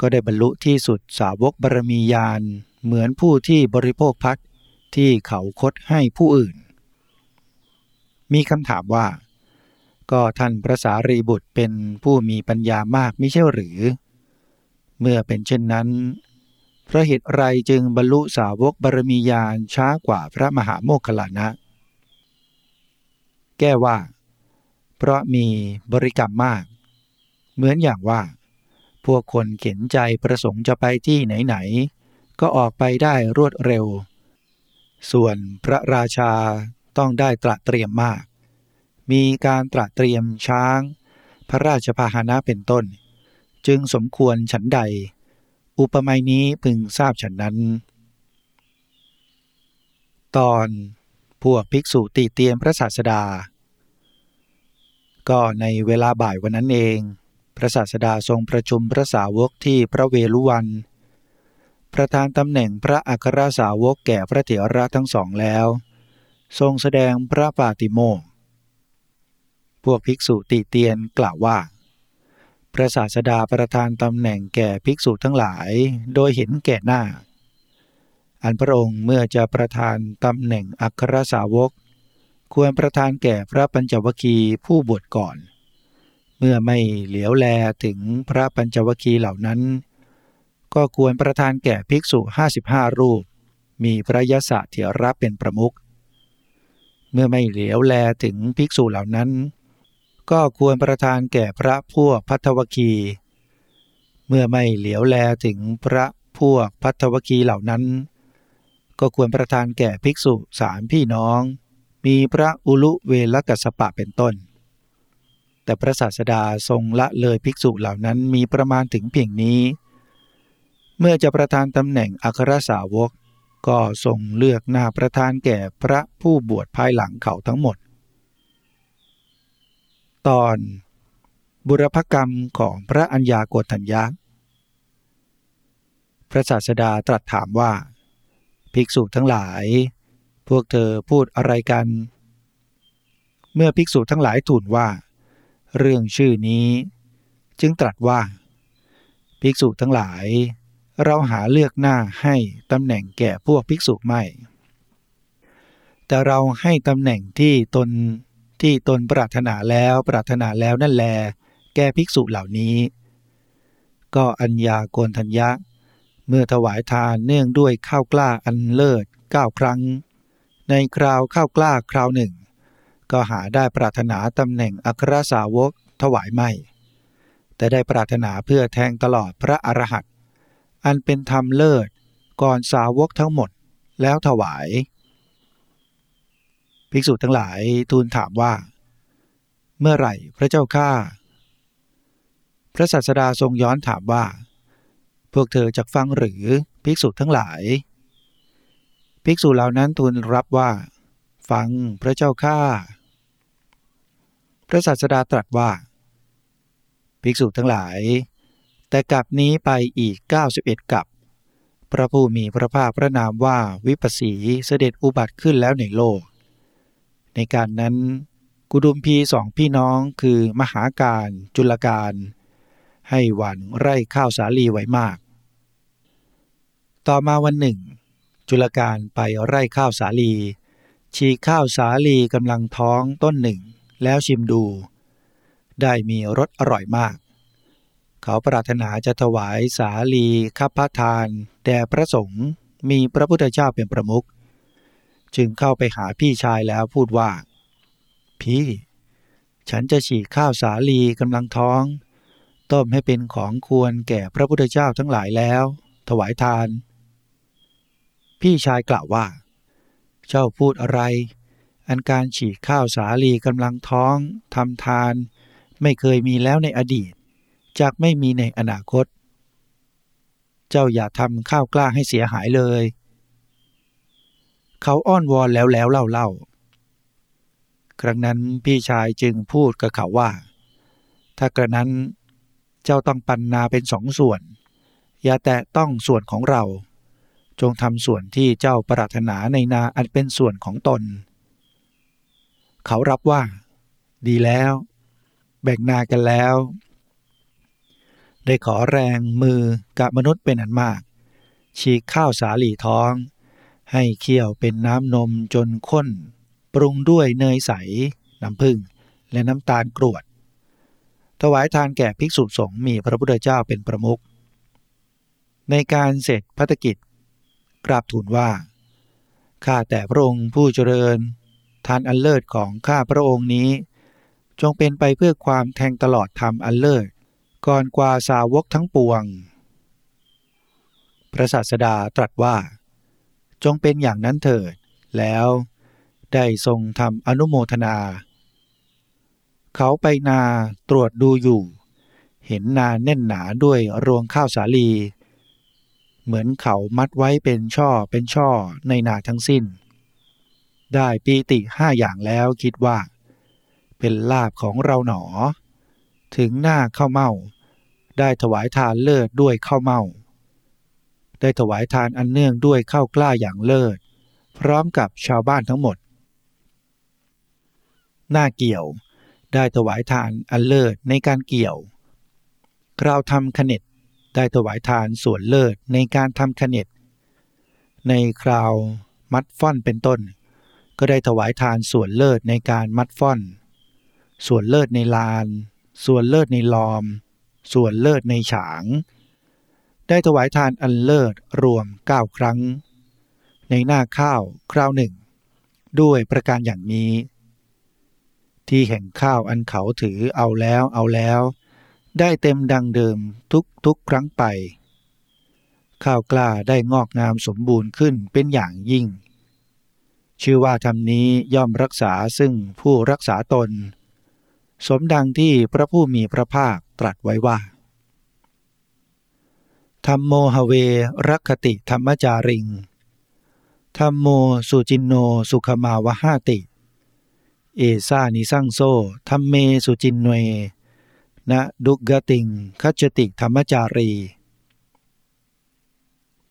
ก็ได้บรรลุที่สุดสาวกบารมียานเหมือนผู้ที่บริโภคพัด ที่เขาคดให้ผู้อื่น มีคำถามว่า ก็ท่านพระสารีบุตรเป็นผู้มีปัญญามากไม่ใช่หรือ เมื่อเป็นเช่นนั้น พระเหตุไรจึงบรรลุสาวกบารมีญาณช้ากว่าพระมหาโมคคลานะ แก้ว่า เพราะมีบริกรรมมาก เหมือนอย่างว่า พวกคนเข็นใจประสงค์จะไปที่ไหนๆก็ออกไปได้รวดเร็ว ส่วนพระราชาต้องได้ตระเตรียมมาก มีการตระเตรียมช้าง พระราชพาหนะเป็นต้น จึงสมควรฉันใด อุปมานี้พึงทราบฉันนั้น ตอนพวกภิกษุติเตียนพระศาสดา ก็ในเวลาบ่ายวันนั้นเอง พระศาสดาทรงประชุมพระสาวกที่พระเวลุวัน ประธานตำแหน่งพระอัครสาวกแก่พระเถระทั้งสองแล้ว ทรงแสดงพระปาติโมกพวกภิกษุติเตียนกล่าวว่า พระศาสดาประทานตำแหน่งแก่ภิกษุทั้งหลาย โดยเห็นแก่หน้า อันพระองค์เมื่อจะประทานตำแหน่งอัครสาวก ควรประทานแก่พระปัญจวคีผู้บวชก่อน เมื่อไม่เหลียวแลถึงพระปัญจวคีเหล่านั้น ก็ควรประทานแก่ภิกษุห้าสิบห้ารูป มีพระยศเถระเป็นประมุข เมื่อไม่เหลียวแลถึงภิกษุเหล่านั้น ก็ควรประทานแก่พระพวกพัทวคี เมื่อไม่เหลียวแลถึงพระพวกพัทวคีเหล่านั้น ก็ควรประทานแก่ภิกษุสามพี่น้อง มีพระอุลุเวลกัสปะเป็นต้น แต่พระศาสดาทรงละเลยภิกษุเหล่านั้นมีประมาณถึงเพียงนี้ เมื่อจะประทานตำแหน่งอัครสาวก ก็ทรงเลือกหน้าประธานแก่พระผู้บวชภายหลังเขาทั้งหมด ตอนบุรพกรรมของพระอัญญาโกฏัญญาพระศาสดาตรัสถามว่า ภิกษุทั้งหลาย พวกเธอพูดอะไรกัน เมื่อภิกษุทั้งหลายทูลว่า เรื่องชื่อนี้ จึงตรัสว่า ภิกษุทั้งหลาย เราหาเลือกหน้าให้ตำแหน่งแก่พวกภิกษุไม่ แต่เราให้ตำแหน่งที่ตนที่ตนปรารถนาแล้วปรารถนาแล้วนั่นแล แก่ภิกษุเหล่านี้ ก็อัญญาโกนทัญญะ เมื่อถวายทานเนื่องด้วยข้าวกล้าอันเลิศเก้าครั้ง ในคราวข้าวกล้าคราวหนึ่ง ก็หาได้ปรารถนาตำแหน่งอัครสาวกถวายไม่ แต่ได้ปรารถนาเพื่อแทงตลอดพระอรหันต อันเป็นธรรมเลิศก่อนสาวกทั้งหมดแล้วถวาย ภิกษุทั้งหลายทูลถามว่า เมื่อไหร่พระเจ้าข้าพระศาสดาทรงย้อนถามว่า พวกเธอจะฟังหรือภิกษุทั้งหลาย ภิกษุเหล่านั้นทูลรับว่า ฟังพระเจ้าข้าพระศาสดาตรัสว่า ภิกษุทั้งหลาย แต่กับนี้ไปอีก 91กับ พระผู้มีพระภาคพระนามว่าวิปัสสีเสด็จอุบัติขึ้นแล้วในโลก ในการนั้นกุดุมพีสองพี่น้องคือมหาการจุลการ ให้หวันไร่ข้าวสาลีไว้มาก ต่อมาวันหนึ่ง จุลการไปไร่ข้าวสาลี ชีข้าวสาลีกำลังท้องต้นหนึ่ง แล้วชิมดู ได้มีรสอร่อยมาก เขาปรารถนาจะถวายสาลีคับพทาน แด่พระสงฆ์มีพระพุทธเจ้าเป็นประมุขจึงเข้าไปหาพี่ชายแล้วพูดว่า พี่ ฉันจะฉีกข้าวสาลีกำลังท้อง ต้มให้เป็นของควรแก่พระพุทธเจ้าทั้งหลายแล้ว ถวายทาน พี่ชายกล่าวว่า เจ้าพูดอะไร อันการฉีกข้าวสาลีกำลังท้องทำทาน ไม่เคยมีแล้วในอดีต จากไม่มีในอนาคต เจ้าอย่าทำข้าวกล้าให้เสียหายเลย เขาอ้อนวอนแล้วแล้วเล่าเล่าครั้งนั้นพี่ชายจึงพูดกับเขาว่า ถ้ากระนั้นเจ้าต้องปันนาเป็นสองส่วน อย่าแตะต้องส่วนของเรา จงทำส่วนที่เจ้าปรารถนาในนาอันเป็นส่วนของตน เขารับว่า ดีแล้ว แบ่งนากันแล้ว ได้ขอแรงมือกับมนุษย์เป็นอันมาก ฉีกข้าวสาลีท้อง ให้เคี่ยวเป็นน้ำนมจนข้น ปรุงด้วยเนยใส น้ำผึ้งและน้ำตาลกรวด ถวายทานแก่ภิกษุสงฆ์มีพระพุทธเจ้าเป็นประมุข ในการเสร็จพัฒกิจ กราบทูลว่า ข้าแต่พระองค์ผู้เจริญ ทานอันเลิศของข้าพระองค์นี้ จงเป็นไปเพื่อความแทงตลอดธรรมอันเลิศ ก่อนกว่าสาวกทั้งปวง พระศาสดาตรัสว่า จงเป็นอย่างนั้นเถิด แล้วได้ทรงทำอนุโมทนา เขาไปนาตรวจดูอยู่ เห็นนาแน่นหนาด้วยรวงข้าวสาลี เหมือนเขามัดไว้เป็นช่อเป็นช่อในนาทั้งสิ้น ได้ปีติห้าอย่างแล้วคิดว่า เป็นลาบของเราหนอ ถึงหน้าข้าเมา ได้ถวายทานเลิศด้วยข้าวเมาได้ถวายทานอันเนื่องด้วยข้าวกล้าอย่างเลิศ พร้อมกับชาวบ้านทั้งหมด หน้าเกี่ยว ได้ถวายทานอันเลิศในการเกี่ยว คราวทำขเน็ดได้ถวายทานส่วนเลิศในการทำขเน็ดในคราวมัดฟ่อนเป็นต้น ก็ได้ถวายทานส่วนเลิศในการมัดฟ่อน ส่วนเลิศในลาน ส่วนเลิศในลอม ส่วนเลิศในฉาง ได้ถวายทานอันเลิศรวมเก้าครั้ง ในหน้าข้าวคราวหนึ่ง ด้วยประการอย่างนี้ ที่แห่งข้าวอันเขาถือเอาแล้วเอาแล้ว ได้เต็มดังเดิมทุกทุกครั้งไป ข้าวกล้าได้งอกงามสมบูรณ์ขึ้นเป็นอย่างยิ่ง ชื่อว่าธรรมนี้ย่อมรักษาซึ่งผู้รักษาตน สมดังที่พระผู้มีพระภาคตรัสไว้ว่า ธมฺโมหเวรกฺขติธมฺมจารึ ธมฺโมสุจิณฺโณ สุขมาวหาติ เอสานิสํโส ธมฺเมสุจิณฺเณ น ทุคฺคตึ คจฺฉติธมฺมจารี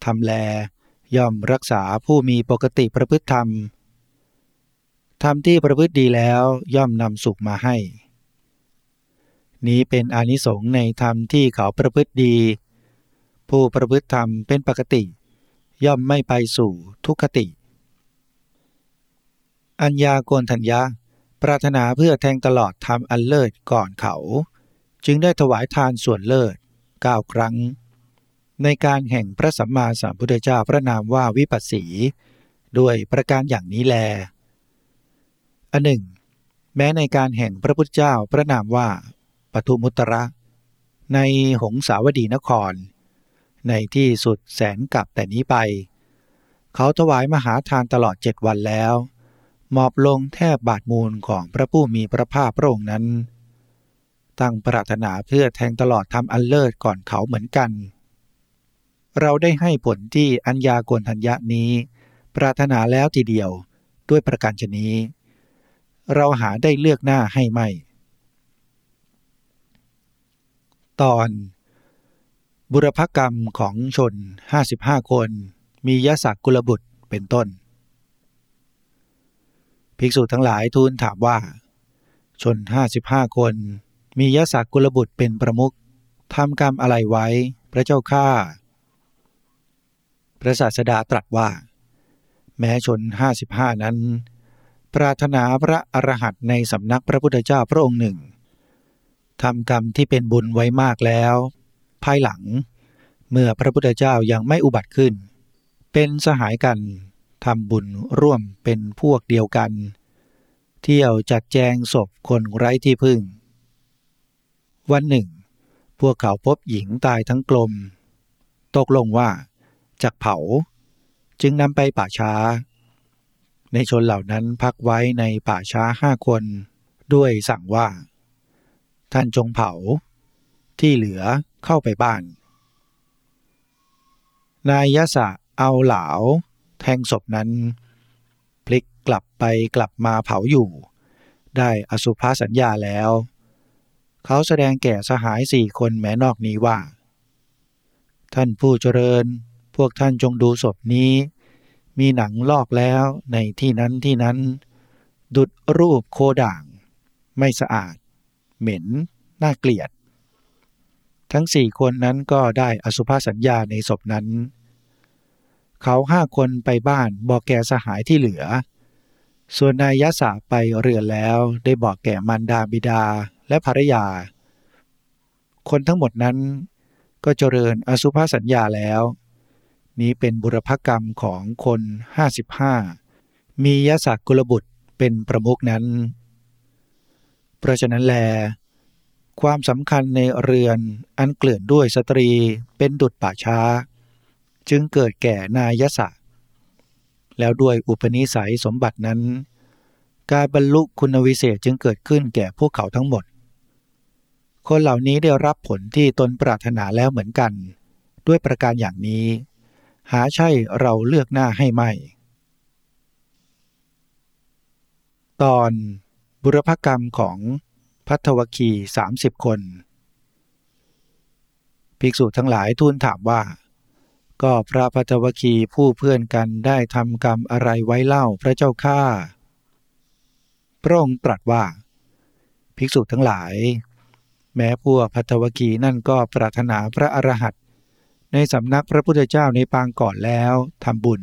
ธรรมแลย่อมรักษาผู้มีปกติประพฤติธรรม ธรรมที่ประพฤติดีแล้วย่อมนำสุขมาให้ นี้เป็นอานิสงส์ในธรรมที่เขาประพฤติดี ผู้ประพฤติธรรมเป็นปกติ ย่อมไม่ไปสู่ทุกขติ อัญญาโกนทัญญาปรารถนาเพื่อแทงตลอดทำอันเลิศก่อนเขา จึงได้ถวายทานส่วนเลิศเก้าครั้ง ในการแห่งพระสัมมาสัมพุทธเจ้าพระนามว่าวิปัสสี ด้วยประการอย่างนี้แล อันหนึ่ง แม้ในการแห่งพระพุทธเจ้าพระนามว่า ปทุมุตระในหงสาวดีนคร ในที่สุดแสนกลับแต่นี้ไป เขาถวายมหาทานตลอดเจ็ดวันแล้วมอบลงแทบบาทมูลของพระผู้มีพระภาคพระองค์นั้น ตั้งปรารถนาเพื่อแทงตลอดทำอันเลิศก่อนเขาเหมือนกัน เราได้ให้ผลที่อัญญากณทัญญะนี้ ปรารถนาแล้วทีเดียวด้วยประการชนี้ เราหาได้เลือกหน้าให้ไม่ ตอน บุรพกรรมของชน 55 คน มียศักกุลบุตรเป็นต้น ภิกษุทั้งหลายทูลถามว่า ชน 55 คน มียศักกุลบุตรเป็นประมุขทำกรรมอะไรไว้พระเจ้าข้าพระศาสดาตรัสว่า แม้ชน 55 นั้น ปรารถนาพระอรหันต์ในสำนักพระพุทธเจ้าพระองค์หนึ่ง ทำกรรมที่เป็นบุญไว้มากแล้ว ภายหลัง เมื่อพระพุทธเจ้ายังไม่อุบัติขึ้น เป็นสหายกันทำบุญร่วมเป็นพวกเดียวกัน เที่ยวจัดแจงศพคนไร้ที่พึ่ง วันหนึ่ง พวกเขาพบหญิงตายทั้งกลม ตกลงว่าจากเผาจึงนำไปป่าช้า ในชนเหล่านั้นพักไว้ในป่าช้าห้าคน ด้วยสั่งว่า ท่านจงเผา ที่เหลือเข้าไปบ้าน นายยะสะเอาเหลาแทงศพนั้น พลิกกลับไปกลับมาเผาอยู่ ได้อสุภาสัญญาแล้ว เขาแสดงแก่สหายสี่คนแม้นอกนี้ว่า ท่านผู้เจริญ พวกท่านจงดูศพนี้ มีหนังลอกแล้วในที่นั้นที่นั้น ดุดรูปโคด่าง ไม่สะอาด เหม็นน่าเกลียด ทั้งสี่คนนั้นก็ได้อสุภาสัญญาในศพนั้น เขาห้าคนไปบ้านบอกแก่สหายที่เหลือ ส่วนนายยะสาไปเรือนแล้วได้บอกแก่มารดาบิดาและภรรยา คนทั้งหมดนั้นก็เจริญอสุภาสัญญาแล้ว นี้เป็นบุรพกรรมของคนห้าสิบห้ามียศักกุลบุตรเป็นประมุกนั้น เพราะฉะนั้นแล ความสำคัญในเรือนอันเกลื่อนด้วยสตรีเป็นดุจป่าช้า จึงเกิดแก่นายสะ แล้วด้วยอุปนิสัยสมบัตินั้น การบรรลุคุณวิเศษจึงเกิดขึ้นแก่พวกเขาทั้งหมด คนเหล่านี้ได้รับผลที่ตนปรารถนาแล้วเหมือนกัน ด้วยประการอย่างนี้ หาใช่เราเลือกหน้าให้ไม่ ตอน บุรพกรรมของพัทวคีสามสิบคน ภิกษุทั้งหลายทูลถามว่า ก็พระพัทวคีผู้เพื่อนกันได้ทำกรรมอะไรไว้เล่าพระเจ้าข้าพระองค์ตรัสว่า ภิกษุทั้งหลาย แม้พวกพัทวคีนั่นก็ปรารถนาพระอรหันต์ในสำนักพระพุทธเจ้าในปางก่อนแล้วทำบุญ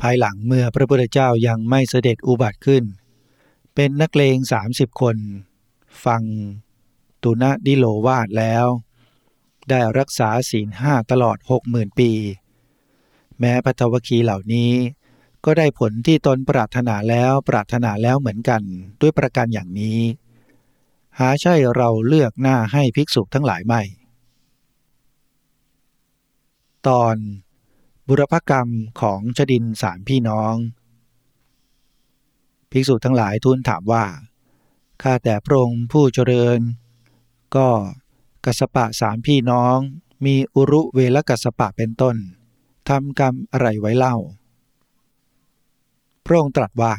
ภายหลังเมื่อพระพุทธเจ้ายังไม่เสด็จอุบัติขึ้น เป็นนักเลงสามสิบคน ฟังตุณดิโลวาดแล้ว ได้รักษาศีลห้าตลอดหกหมื่นปี แม้พัทวคีเหล่านี้ก็ได้ผลที่ตนปรารถนาแล้วปรารถนาแล้วเหมือนกันด้วยประการอย่างนี้ หาใช่เราเลือกหน้าให้ภิกษุทั้งหลายไม่ ตอนบุรพกรรมของชดินสามพี่น้อง ภิกษุทั้งหลายทูลถามว่า ข้าแต่พระองค์ผู้เจริญ ก็กัสปะสามพี่น้อง มีอุรุเวลกัสปะเป็นต้นทำกรรมอะไรไว้เล่า พระองค์ตรัสว่า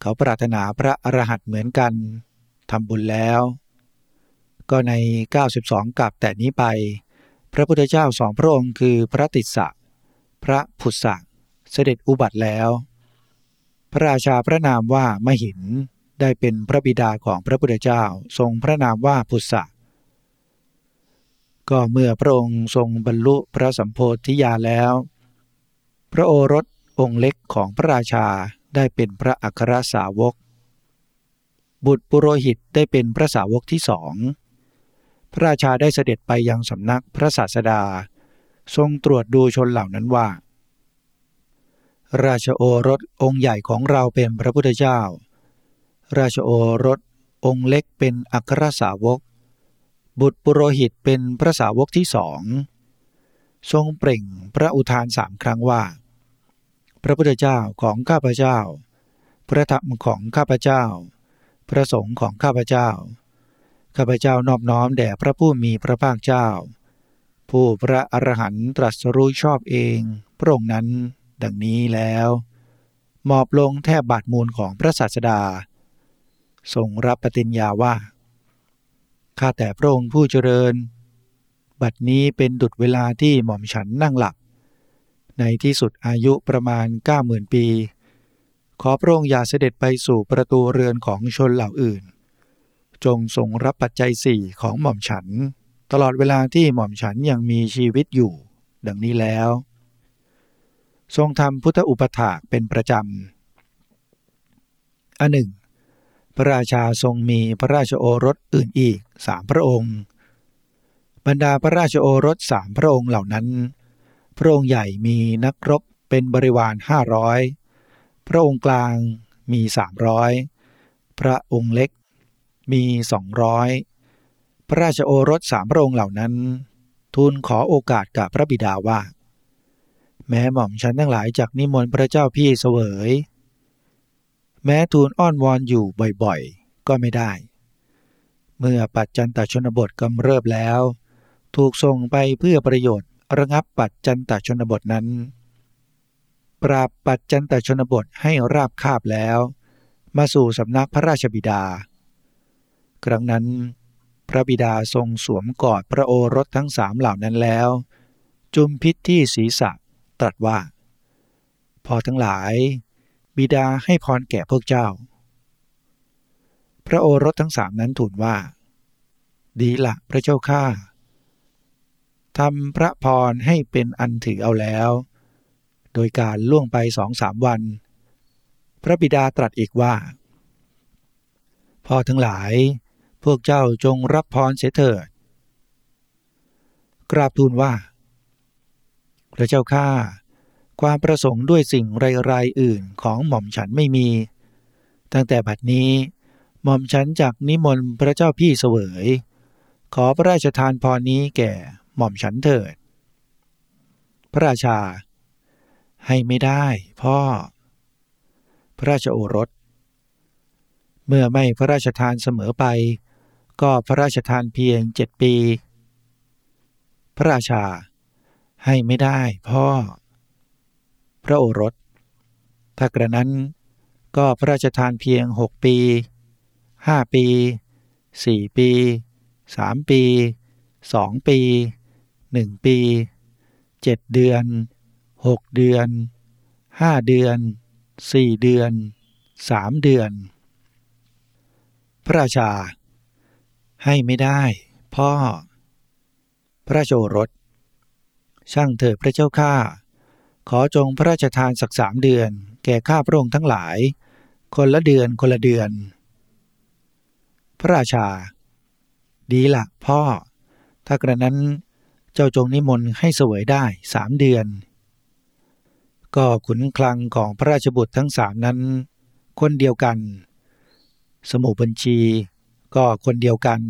เขาปรารถนาพระอรหันต์เหมือนกันทำบุญแล้ว ก็ใน 92กับแต่นี้ไป พระพุทธเจ้าสองพระองค์คือพระติสสะ พระพุทธะเสด็จอุบัติแล้ว พระราชาพระนามว่ามหินได้เป็นพระบิดาของพระพุทธเจ้าทรงพระนามว่าพุทธะก็เมื่อพระองค์ทรงบรรลุพระสัมโพธิญาณแล้ว พระโอรสองค์เล็กของพระราชาได้เป็นพระอัครสาวก บุตรปุโรหิตได้เป็นพระสาวกที่สอง พระราชาได้เสด็จไปยังสำนักพระศาสดา ทรงตรวจดูชนเหล่านั้นว่า ราชโอรสองค์ใหญ่ของเราเป็นพระพุทธเจ้า ราชโอรสองค์เล็กเป็นอัครสาวก บุตรปุโรหิตเป็นพระสาวกที่สอง ทรงเปล่งพระอุทานสามครั้งว่า พระพุทธเจ้าของข้าพเจ้า พระธรรมของข้าพเจ้า พระสงฆ์ของข้าพเจ้า ข้าพเจ้านอบน้อมแด่พระผู้มีพระภาคเจ้า ผู้พระอรหันตรัสรู้ชอบเองพระองค์นั้น ดังนี้แล้ว หมอบลงแทบบาดมูลของพระศาสดา ทรงรับปฏิญญาว่า ข้าแต่พระองค์ผู้เจริญ บัดนี้เป็นดุจเวลาที่หม่อมฉันนั่งหลับ ในที่สุดอายุประมาณ 90,000 ปี ขอพระองค์อย่าเสด็จไปสู่ประตูเรือนของชนเหล่าอื่น จงทรงรับปัจจัยสี่ของหม่อมฉัน ตลอดเวลาที่หม่อมฉันยังมีชีวิตอยู่ ดังนี้แล้ว ทรงทำพุทธอุปถากเป็นประจำอันหนึ่ง พระราชาทรงมีพระราชโอรสอื่นอีกสามพระองค์ บรรดาพระราชโอรสสามพระองค์เหล่านั้น พระองค์ใหญ่มีนักรบเป็นบริวารห้าร้อยพระองค์กลางมีสามร้อยพระองค์เล็กมีสองร้อยพระราชโอรสสามพระองค์เหล่านั้น ทูลขอโอกาสกับพระบิดาว่า แม้หม่อมฉันทั้งหลายจากนิมนต์พระเจ้าพี่เสวย แม้ทูลอ้อนวอนอยู่บ่อยๆ ก็ไม่ได้ เมื่อปัจจันตชนบทกำเริบแล้ว ถูกส่งไปเพื่อประโยชน์ระงับปัจจันตชนบทนั้น ปราบปัจจันตชนบทให้ราบคาบแล้ว มาสู่สำนักพระราชบิดา ครั้งนั้น พระบิดาทรงสวมกอดพระโอรสทั้งสามเหล่านั้นแล้ว จุมพิษที่ศีรษะ ตรัสว่า พอทั้งหลาย บิดาให้พรแก่พวกเจ้า พระโอรสทั้งสามนั้นทูลว่า ดีละพระเจ้าข้าทำพระพรให้เป็นอันถือเอาแล้ว โดยการล่วงไปสองสามวัน พระบิดาตรัสอีกว่า พอทั้งหลาย พวกเจ้าจงรับพรเสียเถิด กราบทูลว่า พระเจ้าข้าความประสงค์ด้วยสิ่งไรๆอื่นของหม่อมฉันไม่มี ตั้งแต่บัดนี้ หม่อมฉันจากนิมนต์พระเจ้าพี่เสวย ขอพระราชทานพรนี้แก่หม่อมฉันเถิด พระราชา ให้ไม่ได้พ่อ พระราชโอรส เมื่อไม่พระราชทานเสมอไป ก็พระราชทานเพียงเจ็ดปี พระราชา ให้ไม่ได้พ่อ พระโอรส ถ้ากระนั้นก็พระราชทานเพียงหกปีห้าปีสี่ปีสามปีสองปีหนึ่งปีเจ็ดเดือนหกเดือนห้าเดือนสี่เดือนสามเดือน พระราชา ให้ไม่ได้ พ่อ พระราชรส ช่างเถิดพระเจ้าข้าขอจงพระราชทานสักสามเดือน แก่ข้าพระองค์ทั้งหลาย คนละเดือนคนละเดือน พระราชา ดีละพ่อ ถ้ากระนั้นเจ้าจงนิมนต์ให้เสวยได้สามเดือน ก็ขุนคลังของพระราชบุตรทั้งสามนั้น คนเดียวกัน สมุบัญชีก็คนเดียวกัน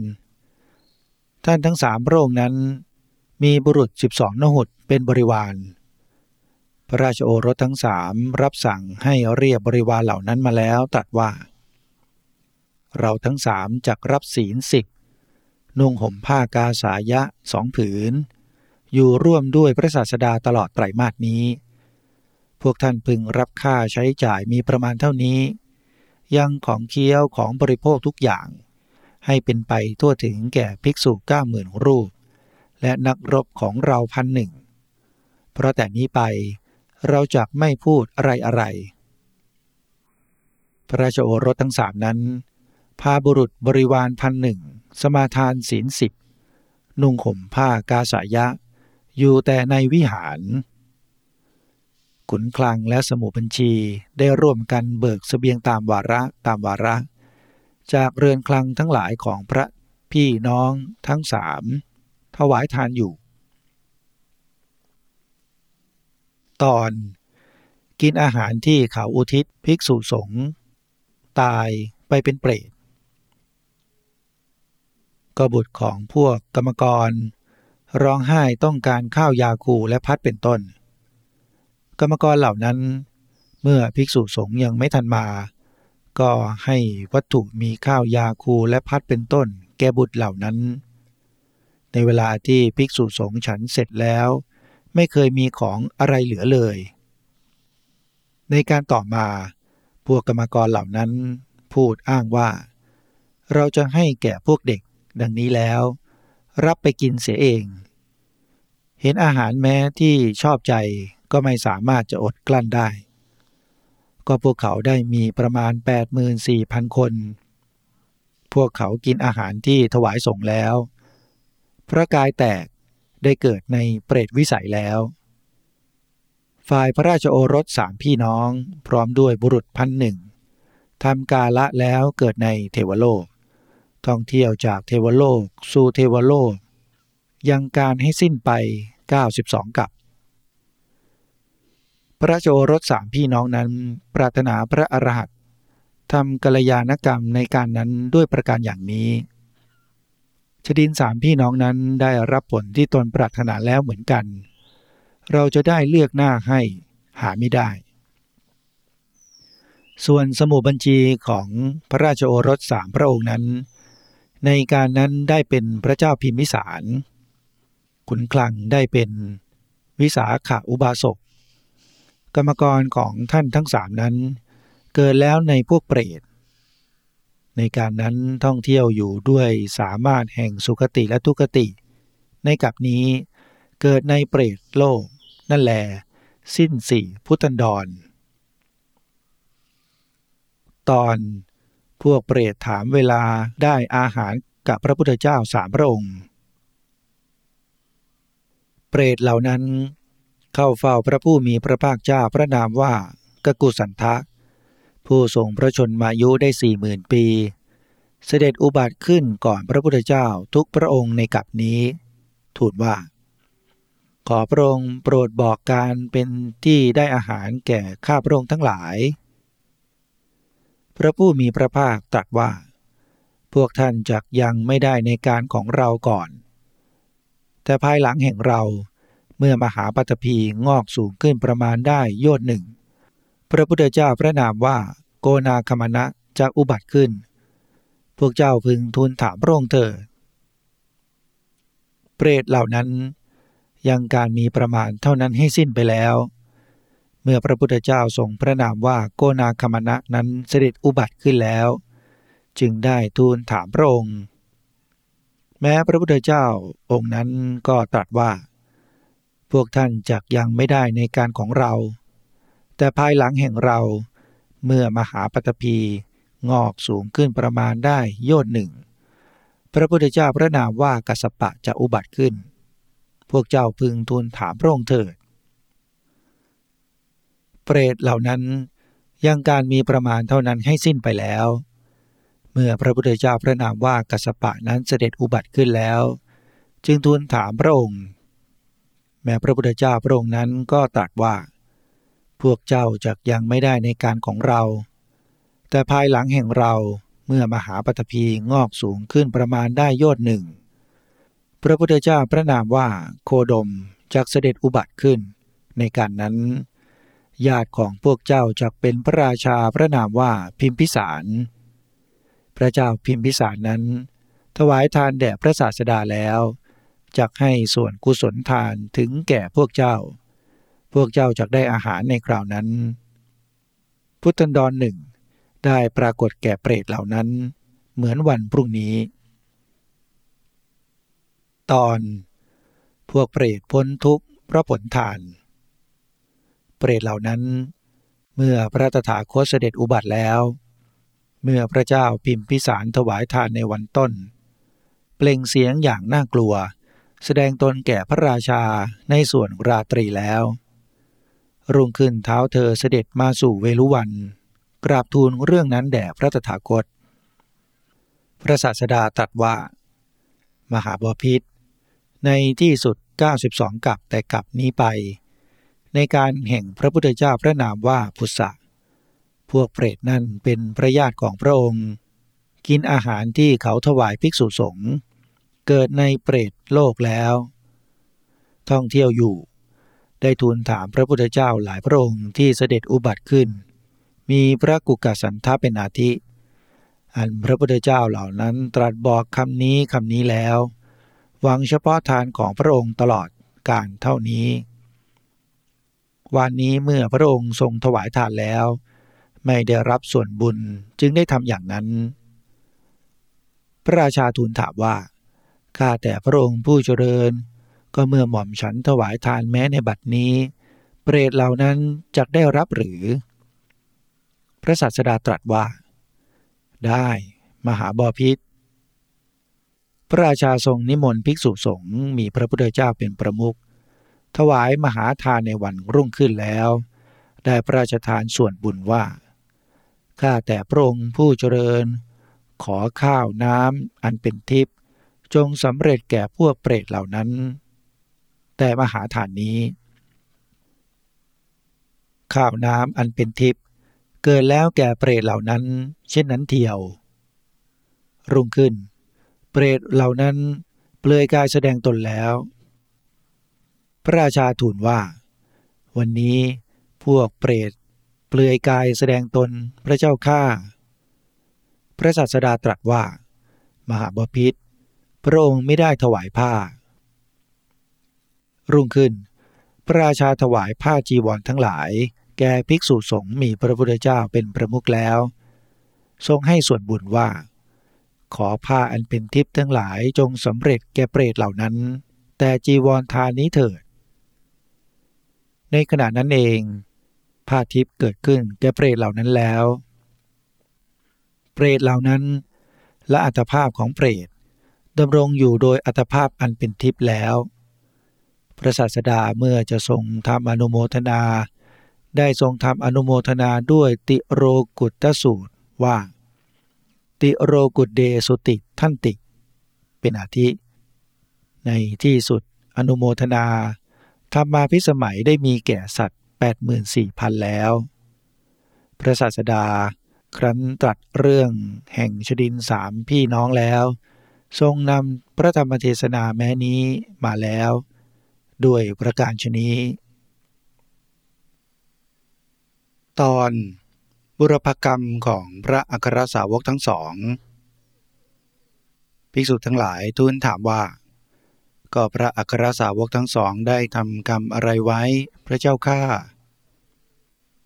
ท่านทั้งสามพระองค์นั้น มีบุรุษสิบองนหุดเป็นบริวาร พระราชโอรสทั้งสามรับสั่งให้เรียบบริวารเหล่านั้นมาแล้วตรัสว่า เราทั้งสามจักรับศีลสิบนุ่งห่มผ้ากาสายะสองผืน อยู่ร่วมด้วยพระศาสดาตลอดไตรมาสนี้ พวกท่านพึงรับค่าใช้จ่ายมีประมาณเท่านี้ ยังของเคี้ยวของบริโภคทุกอย่าง ให้เป็นไปทั่วถึงแก่ภิกษุเก้าหมื่นรูป และนักรบของเราพันหนึ่ง เพราะแต่นี้ไปเราจะไม่พูดอะไรอะไร พระราชโอรสทั้งสามนั้น พาบุรุษบริวารพันหนึ่ง สมาทานศีลสิบ นุ่งห่มผ้ากาสายะ อยู่แต่ในวิหาร ขุนคลังและสมุบัญชีได้ร่วมกันเบิกสเสบียงตามวาระตามวาระ จากเรือนคลังทั้งหลายของพระพี่น้องทั้งสาม ถวายทานอยู่ ตอนกินอาหารที่เขาอุทิศภิกษุสงฆ์ตายไปเป็นเปรตก็บุตรของพวกกรรมกร ร้องไห้ต้องการข้าวยาคูและพัดเป็นต้น กรรมกรเหล่านั้น เมื่อภิกษุสงฆ์ยังไม่ทันมา ก็ให้วัตถุมีข้าวยาคูและพัดเป็นต้น แก่บุตรเหล่านั้น ในเวลาที่ภิกษุสงฆ์ฉันเสร็จแล้ว ไม่เคยมีของอะไรเหลือเลย ในการต่อมาพวกกรรมกรเหล่านั้นพูดอ้างว่า เราจะให้แก่พวกเด็กดังนี้แล้ว รับไปกินเสียเอง เห็นอาหารแม้ที่ชอบใจก็ไม่สามารถจะอดกลั้นได้ ก็พวกเขาได้มีประมาณ 84,000 คน พวกเขากินอาหารที่ถวายส่งแล้ว พระกายแตกได้เกิดในเปรตวิสัยแล้ว ฝ่ายพระราชโอรสสามพี่น้องพร้อมด้วยบุรุษพันหนึ่งทำกาละแล้วเกิดในเทวโลก ท่องเที่ยวจากเทวโลก สู่เทวโลก ยังการให้สิ้นไป 92 กับ พระโจรสสามพี่น้องนั้น ปรารถนาพระอรหันต์ทำกัลยาณกรรมในการนั้นด้วยประการอย่างนี้ ชดินสามพี่น้องนั้นได้รับผลที่ตนปรารถนาแล้วเหมือนกัน เราจะได้เลือกหน้าให้หาไม่ได้ ส่วนสมุบัญชีของพระราชโอรสสามพระองค์นั้น ในการนั้นได้เป็นพระเจ้าพิมพิสาร ขุนคลังได้เป็นวิสาขาอุบาสก กรรมกรของท่านทั้งสามนั้น เกิดแล้วในพวกเปรต ในการนั้นท่องเที่ยวอยู่ด้วยสามารถแห่งสุคติและทุกติ ในกับนี้เกิดในเปรตโลก นั่นแล สิ้นสี่พุทธันดร ตอนพวกเปรตถามเวลาได้อาหารกับพระพุทธเจ้าสามพระองค์ เปรตเหล่านั้นเข้าเฝ้าพระผู้มีพระภาคเจ้าพระนามว่ากกุสันทะ ผู้ทรงพระชนมายุได้สี่หมื่นปี เสด็จอุบัติขึ้นก่อนพระพุทธเจ้าทุกพระองค์ในกับนี้ ทูลว่า ขอพระองค์โปรดบอกการเป็นที่ได้อาหารแก่ข้าพระองค์ทั้งหลาย พระผู้มีพระภาคตรัสว่า พวกท่านจักยังไม่ได้ในการของเราก่อน แต่ภายหลังแห่งเราเมื่อมหาปัตภีงอกสูงขึ้นประมาณได้โยชน์หนึ่ง พระพุทธเจ้าพระนามว่าโกนาคมณะจะอุบัติขึ้น พวกเจ้าพึงทูลถามพระองค์เถิดเปรตเหล่านั้น ยังการมีประมาณเท่านั้นให้สิ้นไปแล้ว เมื่อพระพุทธเจ้าทรงพระนามว่าโกนาคมณะนั้นเสด็จอุบัติขึ้นแล้ว จึงได้ทูลถามพระองค์ แม้พระพุทธเจ้าองค์นั้นก็ตรัสว่า พวกท่านจักยังไม่ได้ในการของเรา แต่ภายหลังแห่งเราเมื่อมหาปฐพีงอกสูงขึ้นประมาณได้โยดหนึ่ง พระพุทธเจ้าพระนามว่ากัสปะจะอุบัติขึ้น พวกเจ้าพึงทูลถามพระองค์เถิด เปรตเหล่านั้นยังการมีประมาณเท่านั้นให้สิ้นไปแล้ว เมื่อพระพุทธเจ้าพระนามว่ากัสปะนั้นเสด็จอุบัติขึ้นแล้ว จึงทูลถามพระองค์ แม้พระพุทธเจ้าพระองค์นั้นก็ตรัสว่า พวกเจ้าจักยังไม่ได้ในการของเรา แต่ภายหลังแห่งเราเมื่อมหาปฐพีงอกสูงขึ้นประมาณได้ยอดหนึ่ง พระพุทธเจ้าพระนามว่าโคดมจักเสด็จอุบัติขึ้น ในการนั้น ญาติของพวกเจ้าจักเป็นพระราชาพระนามว่าพิมพิสาร พระเจ้าพิมพิสารนั้น ถวายทานแด่พระศาสดาแล้วจักให้ส่วนกุศลทานถึงแก่พวกเจ้า พวกเจ้าจักได้อาหารในคราวนั้น พุทธันดรหนึ่งได้ปรากฏแก่เปรตเหล่านั้น เหมือนวันพรุ่งนี้ ตอน พวกเปรตพ้นทุกข์เพราะผลทาน เปรตเหล่านั้น เมื่อพระตถาคตเสด็จอุบัติแล้ว เมื่อพระเจ้าพิมพิสารถวายทานในวันต้น เปล่งเสียงอย่างน่ากลัว แสดงตนแก่พระราชาในส่วนราตรีแล้ว รุ่งขึ้นเท้าเธอเสด็จมาสู่เวลุวัน กราบทูลเรื่องนั้นแด่พระตถาคต พระศาสดาตรัสว่า มหาบพิษในที่สุด 92กับแต่กับนี้ไป ในการแห่งพระพุทธเจ้าพระนามว่าพุทธะพวกเปรตนั่นเป็นพระญาติของพระองค์ กินอาหารที่เขาถวายภิกษุสงฆ์เกิดในเปรตโลกแล้ว ท่องเที่ยวอยู่ ได้ทูลถามพระพุทธเจ้าหลายพระองค์ที่เสด็จอุบัติขึ้น มีพระกุกสันทาเป็นอาทิ อันพระพุทธเจ้าเหล่านั้นตรัสบอกคำนี้คำนี้แล้ว หวังเฉพาะทานของพระองค์ตลอดการเท่านี้ วันนี้เมื่อพระองค์ทรงถวายทานแล้ว ไม่ได้รับส่วนบุญจึงได้ทำอย่างนั้น พระราชาทูลถามว่าข้าแต่พระองค์ผู้เจริญ ก็เมื่อหม่อมฉันถวายทานแม้ในบัดนี้ เปรตเหล่านั้นจะได้รับหรือ พระสัสดาตรัสว่า ได้มหาบอพิษพระราชาทรงนิมนต์ภิกษุสงฆ์มีพระพุทธเจ้าเป็นประมุขถวายมหาทานในวันรุ่งขึ้นแล้ว ได้พระราชทานส่วนบุญว่า ข้าแต่พระองค์ผู้เจริญ ขอข้าวน้ำอันเป็นทิพย์จงสำเร็จแก่พวกเปรตเหล่านั้น แต่มหาทานนี้ ข้าวน้ำอันเป็นทิพย์เกิดแล้วแก่เปรตเหล่านั้น เช่นนั้นเทียว รุ่งขึ้น เปรตเหล่านั้น เปลือยกายแสดงตนแล้ว พระราชาทูลว่า วันนี้พวกเปรตเปลือยกายแสดงตนพระเจ้าข้าพระศาสดาตรัสว่า มหาบพิษพระองค์ไม่ได้ถวายผ้า รุ่งขึ้น พระราชาถวายผ้าจีวรทั้งหลาย แก่ภิกษุสงฆ์มีพระพุทธเจ้าเป็นประมุขแล้ว ทรงให้ส่วนบุญว่า ขอผ้าอันเป็นทิพย์ทั้งหลายจงสำเร็จแก่เปรตเหล่านั้น แต่จีวรทานนี้เถิด ในขณะนั้นเองผ้าทิพย์เกิดขึ้นแก่เปรตเหล่านั้นแล้ว เปรตเหล่านั้นและอัตภาพของเปรตดำรงอยู่โดยอัตภาพอันเป็นทิพย์แล้ว พระศาสดาเมื่อจะทรงทำอนุโมทนา ได้ทรงทำอนุโมทนาด้วยติโรกุตตสูตรว่า ติโรกุเดสุติท่านติ เป็นอาทิ ในที่สุดอนุโมทนาธรรมาพิสมัยได้มีแก่สัตว์ 84,000 แล้ว พระศาสดาครั้นตรัสเรื่องแห่งชดินสามพี่น้องแล้ว ทรงนำพระธรรมเทศนาแม้นี้มาแล้ว ด้วยประการชนี้ ตอนบุรพกรรมของพระอัครสาวกทั้งสอง ภิกษุทั้งหลายทูลถามว่า ก็พระอัครสาวกทั้งสองได้ทำกรรมอะไรไว้พระเจ้าข้า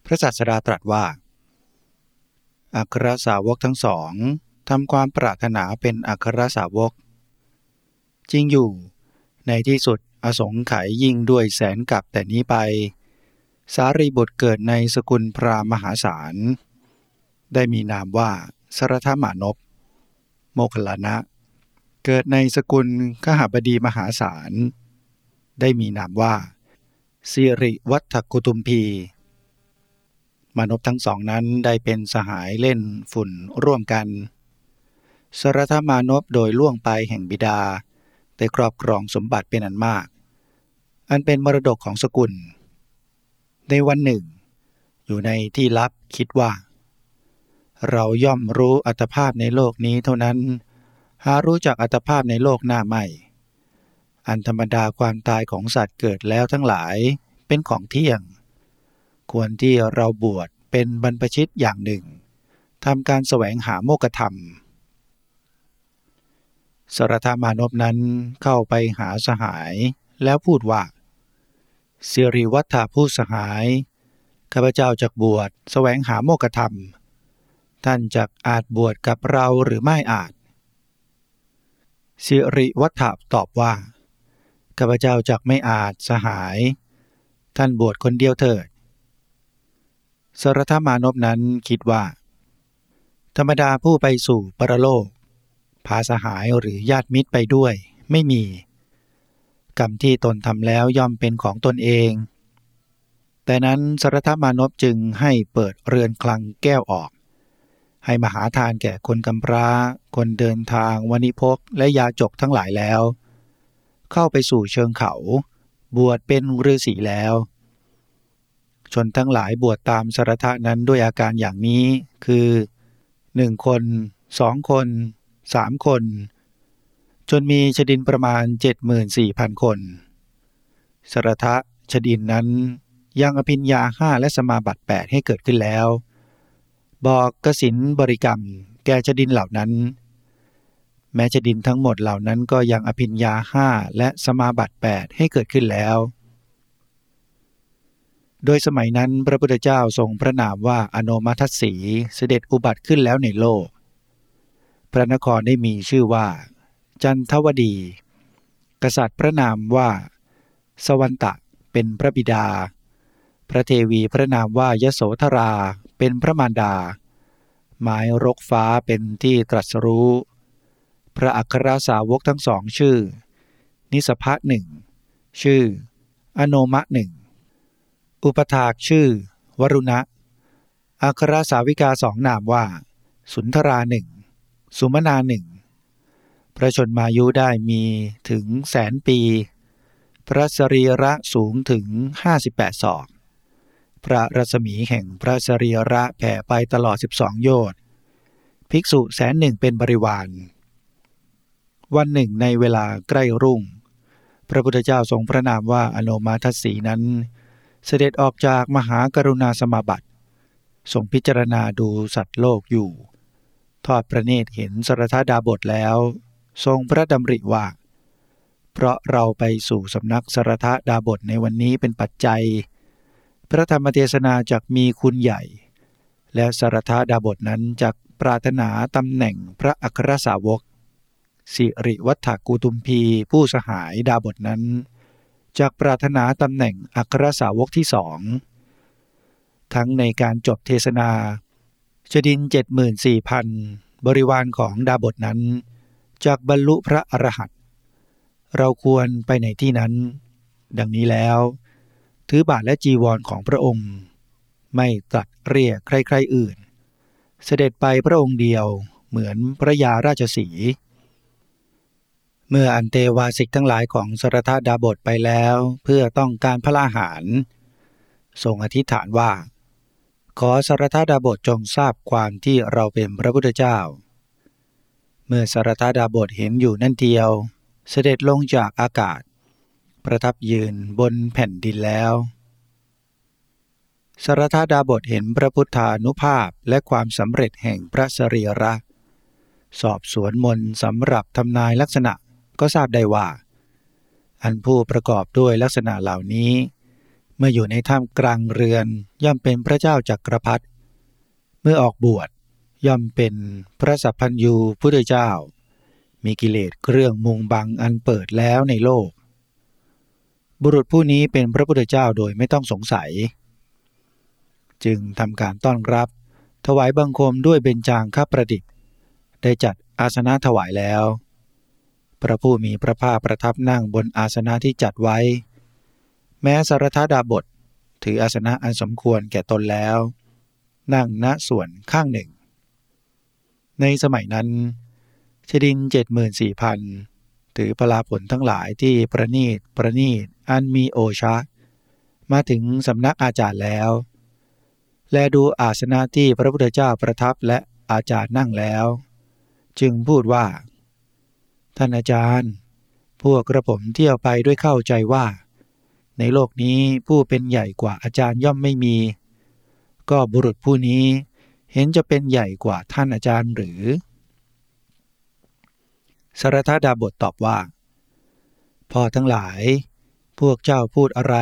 พระสัสดาตรัสว่า อัครสาวกทั้งสองทำความปรารถนาเป็นอัครสาวก จริงอยู่ ในที่สุด อสงไขยยิ่งด้วยแสนกับแต่นี้ไป สารีบุตรเกิดในสกุลพรามหาศาล ได้มีนามว่าสรธมานพโมคลานะ เกิดในสกุลขหบดีมหาศาล ได้มีนามว่าสิริวัฒกุตุมพีมานพทั้งสองนั้นได้เป็นสหายเล่นฝุ่นร่วมกัน สรธมานพโดยล่วงไปแห่งบิดา ได้ครอบครองสมบัติเป็นอันมาก อันเป็นมรดกของสกุล ในวันหนึ่ง อยู่ในที่ลับคิดว่า เราย่อมรู้อัตภาพในโลกนี้เท่านั้น หารู้จักอัตภาพในโลกหน้าไม่ อันธรรมดาความตายของสัตว์เกิดแล้วทั้งหลายเป็นของเที่ยง ควรที่เราบวชเป็นบรรพชิตอย่างหนึ่งทำการแสวงหาโมกธรรม สรธามานพนั้นเข้าไปหาสหายแล้วพูดว่าสิริวัฒาผู้สหาย ข้าพเจ้าจากบวชแสวงหาโมกธรรม ท่านจักอาจบวชกับเราหรือไม่อาจสิริวัฒาตอบว่า ข้าพเจ้าจักไม่อาจสหาย ท่านบวชคนเดียวเถิด สรธมานพนั้นคิดว่า ธรรมดาผู้ไปสู่ปรโลก พาสหายหรือญาติมิตรไปด้วย ไม่มี กรรมที่ตนทำแล้วย่อมเป็นของตนเอง แต่นั้นสรทมานพจึงให้เปิดเรือนคลังแก้วออก ให้มหาทานแก่คนกำพร้า คนเดินทางวณิพกและยาจกทั้งหลายแล้ว เข้าไปสู่เชิงเขา บวชเป็นฤาษีแล้วชนทั้งหลายบวชตามสรทะนั้นด้วยอาการอย่างนี้คือหนึ่งคนสองคน สามคน จนมีชดินประมาณ 74,000 คน สรทะชดินนั้นยังอภิญญาห้าและสมาบัติ8ให้เกิดขึ้นแล้ว บอกกสินบริกรรมแก่ชดินเหล่านั้น แม้ชดินทั้งหมดเหล่านั้นก็ยังอภิญญาห้าและสมาบัติ8ให้เกิดขึ้นแล้ว โดยสมัยนั้นพระพุทธเจ้าทรงพระนามว่าอโนมัทสีเสด็จอุบัติขึ้นแล้วในโลก พระนครได้มีชื่อว่า จันทวดี กษัตริย์พระนามว่า สวันตะเป็นพระบิดา พระเทวีพระนามว่ายโสธราเป็นพระมารดา ไม้รกฟ้าเป็นที่ตรัสรู้ พระอัครสาวกทั้งสองชื่อ นิสภะหนึ่งชื่อ อโนมะหนึ่งอุปถากชื่อ วรุณะ อัครสาวิกาสองนามว่า สุนทราหนึ่ง สุมนาหนึ่ง พระชนมายุได้มีถึงแสนปี พระสรีระสูงถึง 58 ศอก พระรัศมีแห่งพระสรีระแผ่ไปตลอด 12 โยชน์ภิกษุแสนหนึ่งเป็นบริวารวันหนึ่งในเวลาใกล้รุ่ง พระพุทธเจ้าทรงพระนามว่าอโนมาทัสสีนั้น เสด็จออกจากมหากรุณาสมาบัติทรงพิจารณาดูสัตว์โลกอยู่ ทอดพระเนตรเห็นสรทดาบทแล้ว ทรงพระดำริว่า เพราะเราไปสู่สำนักสรทดาบทในวันนี้เป็นปัจจัย พระธรรมเทศนาจากมีคุณใหญ่ และสรทดาบทนั้นจากปรารถนาตำแหน่งพระอัครสาวก สิริวัฒกุตุมพีผู้สหายดาบทนั้นจากปรารถนาตำแหน่งอัครสาวกที่สอง ทั้งในการจบเทศนา ชดินเจ็ดหมื่นสี่พันบริวารของดาบทนั้น จากบรรลุพระอรหันต์เราควรไปในที่นั้น ดังนี้แล้ว ถือบาทและจีวรของพระองค์ ไม่ตรัสเรียกใครๆอื่น เสด็จไปพระองค์เดียวเหมือนพระยาราชสี เมื่ออันเตวาสิกทั้งหลายของสรทดาบทไปแล้ว เพื่อต้องการพระอาหารทรงอธิษฐานว่า ขอสรทดาบทจงทราบความที่เราเป็นพระพุทธเจ้า เมื่อสรทดาบทเห็นอยู่นั่นเดียว เสด็จลงจากอากาศ ประทับยืนบนแผ่นดินแล้วสรทดาบทเห็นพระพุทธานุภาพและความสำเร็จแห่งพระสรีระ สอบสวนมนสำหรับทำนายลักษณะก็ทราบได้ว่า อันผู้ประกอบด้วยลักษณะเหล่านี้ เมื่ออยู่ในถ้ำกลางเรือนย่อมเป็นพระเจ้าจักรพรรดิเมื่อออกบวชย่อมเป็นพระสัพพัญยูพุทธเจ้า มีกิเลสเครื่องมุงบังอันเปิดแล้วในโลก บุรุษผู้นี้เป็นพระพุทธเจ้าโดยไม่ต้องสงสัย จึงทำการต้อนรับ ถวายบังคมด้วยเบญจางคประดิษฐ์ ได้จัดอาสนะถวายแล้ว พระผู้มีพระภาคประทับนั่งบนอาสนะที่จัดไว้ แม้สารทดาบทถืออาสนะอันสมควรแก่ตนแล้ว นั่งณส่วนข้างหนึ่ง ในสมัยนั้นชดินเจ็ดหมื่นสี่พันถือพลาผลทั้งหลายที่ประนีตประนีตอันมีโอชะ มาถึงสำนักอาจารย์แล้ว และดูอาสนะที่พระพุทธเจ้าประทับและอาจารย์นั่งแล้ว จึงพูดว่า ท่านอาจารย์ พวกกระผมเที่ยวไปด้วยเข้าใจว่า ในโลกนี้ผู้เป็นใหญ่กว่าอาจารย์ย่อมไม่มี ก็บุรุษผู้นี้เห็นจะเป็นใหญ่กว่าท่านอาจารย์หรือสรทดาบทตอบว่า พ่อทั้งหลาย พวกเจ้าพูดอะไร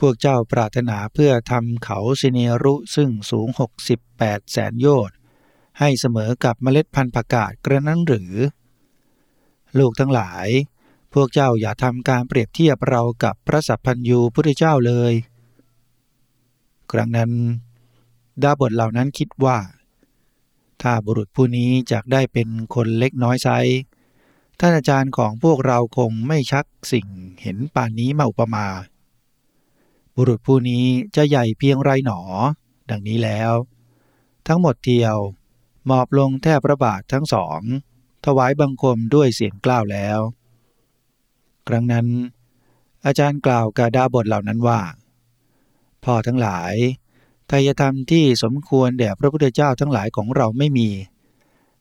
พวกเจ้าปรารถนาเพื่อทำเขาสิเนรุซึ่งสูง 68 แสนโยชน์ให้เสมอกับเมล็ดพันธุ์ผักกาดกระนั้นหรือ ลูกทั้งหลาย พวกเจ้าอย่าทำการเปรียบเทียบเรากับพระสัพพัญยูพุทธเจ้าเลย ครั้งนั้น ดาบทเหล่านั้นคิดว่า ถ้าบุรุษผู้นี้จะได้เป็นคนเล็กน้อยไซท่านอาจารย์ของพวกเราคงไม่ชักสิ่งเห็นป่านนี้มาอุปมา บุรุษผู้นี้จะใหญ่เพียงไรหนอ ดังนี้แล้ว ทั้งหมดเทียวมอบลงแทบพระบาททั้งสอง ถวายบังคมด้วยเสียงกล้าวแล้ว ครั้งนั้น อาจารย์กล่าวกับดาบทเหล่านั้นว่าพ่อทั้งหลายทายธรรมที่สมควรแด่พระพุทธเจ้าทั้งหลายของเราไม่มี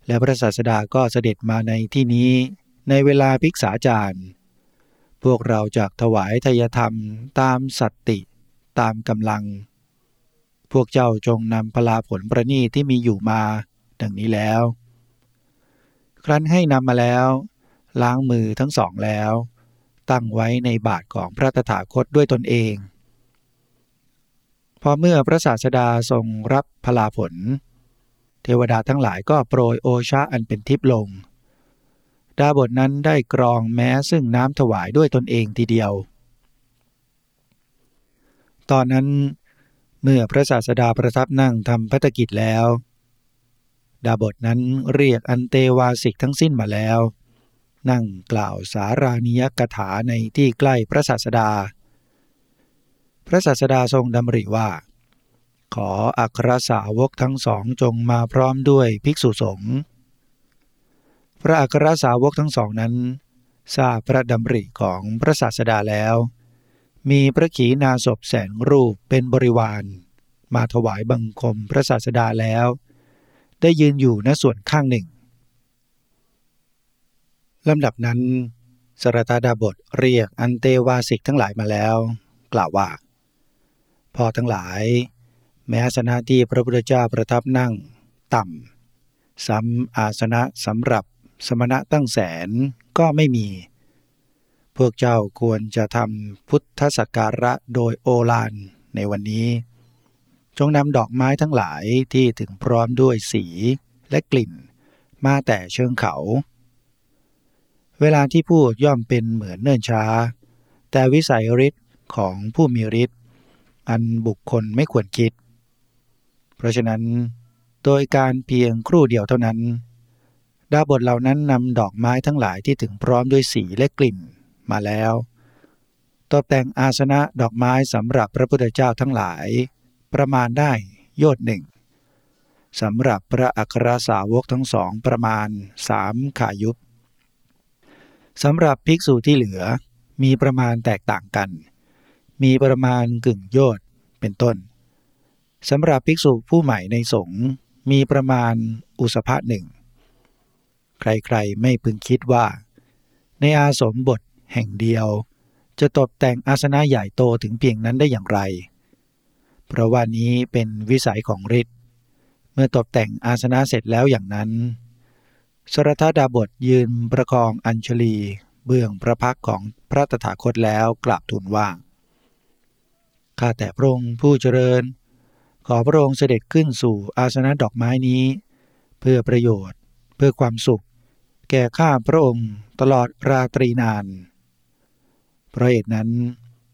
และพระศาสดาก็เสด็จมาในที่นี้ในเวลาภิกษาจารย์ พวกเราจะถวายทายธรรมตามสัตติ ตามกำลัง พวกเจ้าจงนำพลาผลประณีที่มีอยู่มา ดังนี้แล้ว ครั้นให้นำมาแล้ว ล้างมือทั้งสองแล้ว ตั้งไว้ในบาทของพระตถาคตด้วยตนเอง พอเมื่อพระศาสดาทรงรับพลาผล เทวดาทั้งหลายก็โปรยโอชาอันเป็นทิพลง ดาบทนั้นได้กรองแม้ซึ่งน้ำถวายด้วยตนเองทีเดียว ตอนนั้นเมื่อพระศาสดาประทับนั่งทำพัฒกิจแล้ว ดาบทนั้นเรียกอันเตวาสิกทั้งสิ้นมาแล้ว นั่งกล่าวสารานิยกถาในที่ใกล้พระศาสดา พระศาสดาทรงดำริว่า ขออัครสาวกทั้งสองจงมาพร้อมด้วยภิกษุสงฆ์ พระอัครสาวกทั้งสองนั้น ทราบพระดำริของพระศาสดาแล้ว มีพระขีณาสพแสนรูปเป็นบริวาร มาถวายบังคมพระศาสดาแล้ว ได้ยืนอยู่ณส่วนข้างหนึ่ง ลำดับนั้น สรตาดาบทเรียกอันเตวาสิกทั้งหลายมาแล้ว กล่าวว่า พอทั้งหลาย แม้อาสนะที่พระพุทธเจ้าประทับนั่ง ต่ำซ้ำอาสนะสำหรับสมณะตั้งแสนก็ไม่มี พวกเจ้าควรจะทำพุทธสักการะโดยโอลานในวันนี้ จงนำดอกไม้ทั้งหลายที่ถึงพร้อมด้วยสีและกลิ่น มาแต่เชิงเขา เวลาที่พูดย่อมเป็นเหมือนเนิ่นช้า แต่วิสัยฤทธิ์ของผู้มีฤทธิ์อันบุคคลไม่ควรคิด เพราะฉะนั้น โดยการเพียงครู่เดียวเท่านั้น ดาบทเหล่านั้นนำดอกไม้ทั้งหลายที่ถึงพร้อมด้วยสีและกลิ่นมาแล้ว ตกแต่งอาสนะดอกไม้สำหรับพระพุทธเจ้าทั้งหลาย ประมาณได้โยดหนึ่งสำหรับพระอัครสาวกทั้งสองประมาณสามขายุบ สำหรับภิกษุที่เหลือมีประมาณแตกต่างกัน มีประมาณกึ่งโยชน์เป็นต้นสำหรับภิกษุผู้ใหม่ในสงฆ์มีประมาณอุสภะหนึ่ง ใครๆไม่พึงคิดว่า ในอาสมบทแห่งเดียว จะตกแต่งอาสนะใหญ่โตถึงเพียงนั้นได้อย่างไร เพราะว่านี้เป็นวิสัยของฤทธิ์เมื่อตกแต่งอาสนะเสร็จแล้วอย่างนั้น สรทดาบทยืนประคองอัญชลี เบื้องพระพักของพระตถาคตแล้วกราบทูลว่า ข้าแต่พระองค์ผู้เจริญ ขอพระองค์เสด็จขึ้นสู่อาสนะดอกไม้นี้ เพื่อประโยชน์ เพื่อความสุข แก่ข้าพระองค์ตลอดราตรีนาน เพราะเหตุนั้น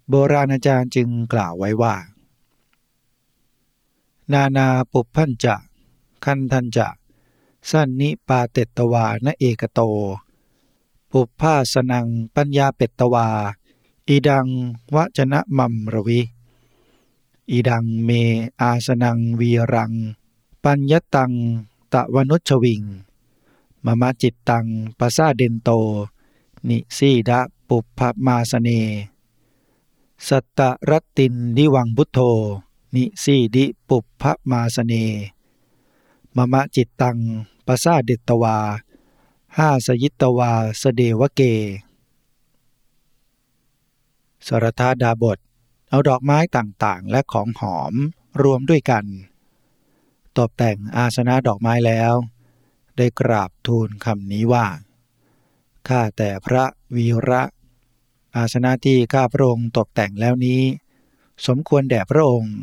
โบราณอาจารย์จึงกล่าวไว้ว่า นานาปุพันจะ คันทันจะ สั้นนิปาเตตวานเอกโต ปุพพาสนังปัญญาเปตตวา อีดังวจนะมัมรวิ อิทํ เมอาสนํ วีร ปญฺญตฺตํ ตวนุจฺฉวึ มม จิตฺตํ ปสาเทนฺโต นิสีท ปุปฺผมาสเน สตฺตรตฺตินฺทิวํ พุทฺโธนิสีทิปุปฺผมาสเน มม จิตฺตํ ปสาเทตฺวา หาสยิตฺวาสเทวเก สรธาดาบท เอาดอกไม้ต่างๆ และของหอมรวมด้วยกัน ตกแต่งอาสนะดอกไม้แล้ว ได้กราบทูลคำนี้ว่า ข้าแต่พระวีระ อาสนะที่ข้าพระองค์ตกแต่งแล้วนี้ สมควรแด่พระองค์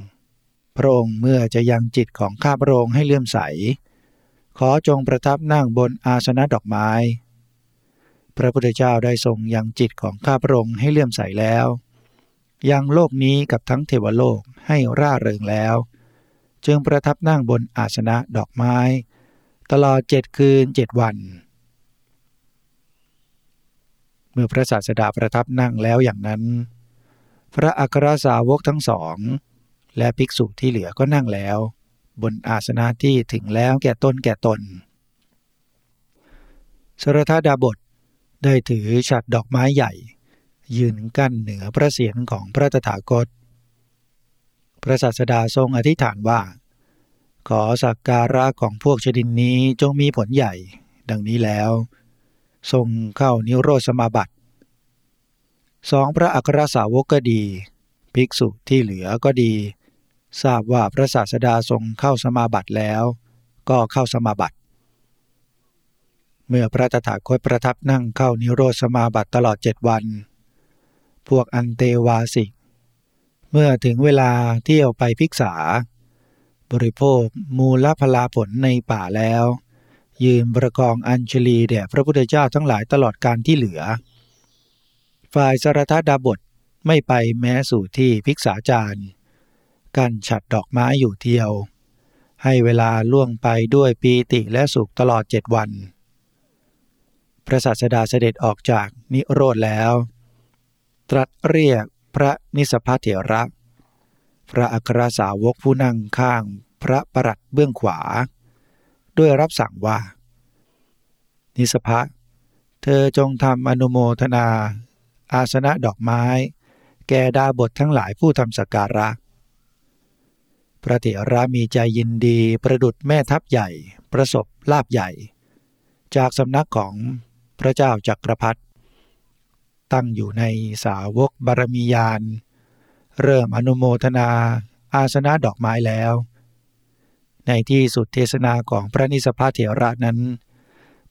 พระองค์เมื่อจะยังจิตของข้าพระองค์ให้เลื่อมใส ขอจงประทับนั่งบนอาสนะดอกไม้ พระพุทธเจ้าได้ทรงยังจิตของข้าพระองค์ให้เลื่อมใสแล้ว ยังโลกนี้กับทั้งเทวโลกให้ร่าเริงแล้ว จึงประทับนั่งบนอาสนะดอกไม้ ตลอดเจ็ดคืนเจ็ดวัน เมื่อพระศาสดาประทับนั่งแล้วอย่างนั้น พระอัครสาวกทั้งสอง และภิกษุที่เหลือก็นั่งแล้ว บนอาสนะที่ถึงแล้วแก่ต้นแก่ตน สรธาดาบทได้ถือฉัดดอกไม้ใหญ่ ยืนกั้นเหนือพระเศียรของพระตถาคตพพระศาสดาทรงอธิษฐานว่า ขอสักการะของพวกชดินนี้จงมีผลใหญ่ ดังนี้แล้ว ทรงเข้านิโรธสมาบัติสองพระอัครสาวกก็ดี ภิกษุที่เหลือก็ดี ทราบว่าพระศาสดาทรงเข้าสมาบัติแล้ว ก็เข้าสมาบัติ เมื่อพระตถาคตประทับนั่งเข้านิโรธสมาบัติตลอดเจ็ดวัน พวกอันเตวาสิก เมื่อถึงเวลาเที่ยวไปพิกษา บริโภคมูลพลาผลในป่าแล้ว ยืนประกองอัญชลีแด่พระพุทธเจ้าทั้งหลายตลอดการที่เหลือ ฝ่ายสารทดาบทไม่ไปแม้สู่ที่ภิกษาจารย์ กั้นฉัดดอกไม้อยู่เทียว ให้เวลาล่วงไปด้วยปีติและสุขตลอดเจ็ดวัน พระศาสดาเสด็จออกจากนิโรธแล้ว ตรัสเรียกพระนิสพัทเถระ พระอัครสาวกผู้นั่งข้างพระประหลัดเบื้องขวา ด้วยรับสั่งว่า นิสพะเธอจงทำอนุโมทนา อาสนะดอกไม้ แก่ดาบททั้งหลายผู้ทำสการะ พระเถระมีใจยินดีประดุดแม่ทัพใหญ่ ประสบลาบใหญ่ จากสำนักของพระเจ้าจักรพรรดิตั้งอยู่ในสาวกบารมียาน เริ่มอนุโมทนาอาสนะดอกไม้แล้ว ในที่สุดเทศนาของพระนิสพาเถระนั้น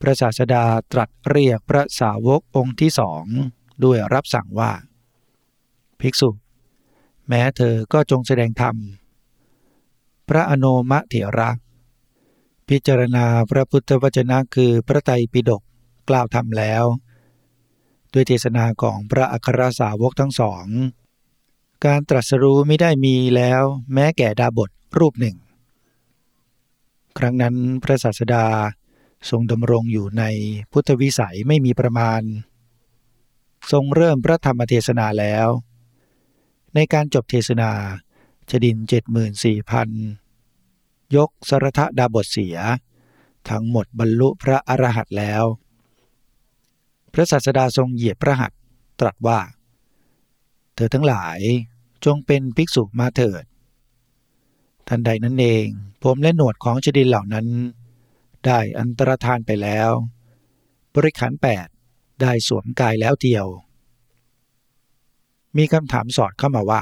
พระศาสดาตรัสเรียกพระสาวกองค์ที่สองด้วยรับสั่งว่า ภิกษุ แม้เธอก็จงแสดงธรรม พระอโนมะเถระ พิจารณาพระพุทธวจนะคือพระไตรปิฎกกล่าวธรรมแล้ว ด้วยเทศนาของพระอัครสาวกทั้งสอง การตรัสรู้ไม่ได้มีแล้วแม้แก่ดาบทรูปหนึ่ง ครั้งนั้นพระศาสดาทรงดำรงอยู่ในพุทธวิสัยไม่มีประมาณ ทรงเริ่มพระธรรมเทศนาแล้ว ในการจบเทศนา ชดินเจ็ดหมื่นสี่พันยกสรทดาบทเสีย ทั้งหมดบรรลุพระอรหันต์แล้ว พระศาสดาทรงเหยียบพระหัตตรัสว่า เธอทั้งหลายจงเป็นภิกษุมาเถิด ทันใดนั้นเอง ผมและหนวดของชดินเหล่านั้น ได้อันตรธานไปแล้ว บริขารแปดได้สวมกายแล้วเดียว มีคำถามสอดเข้ามาว่า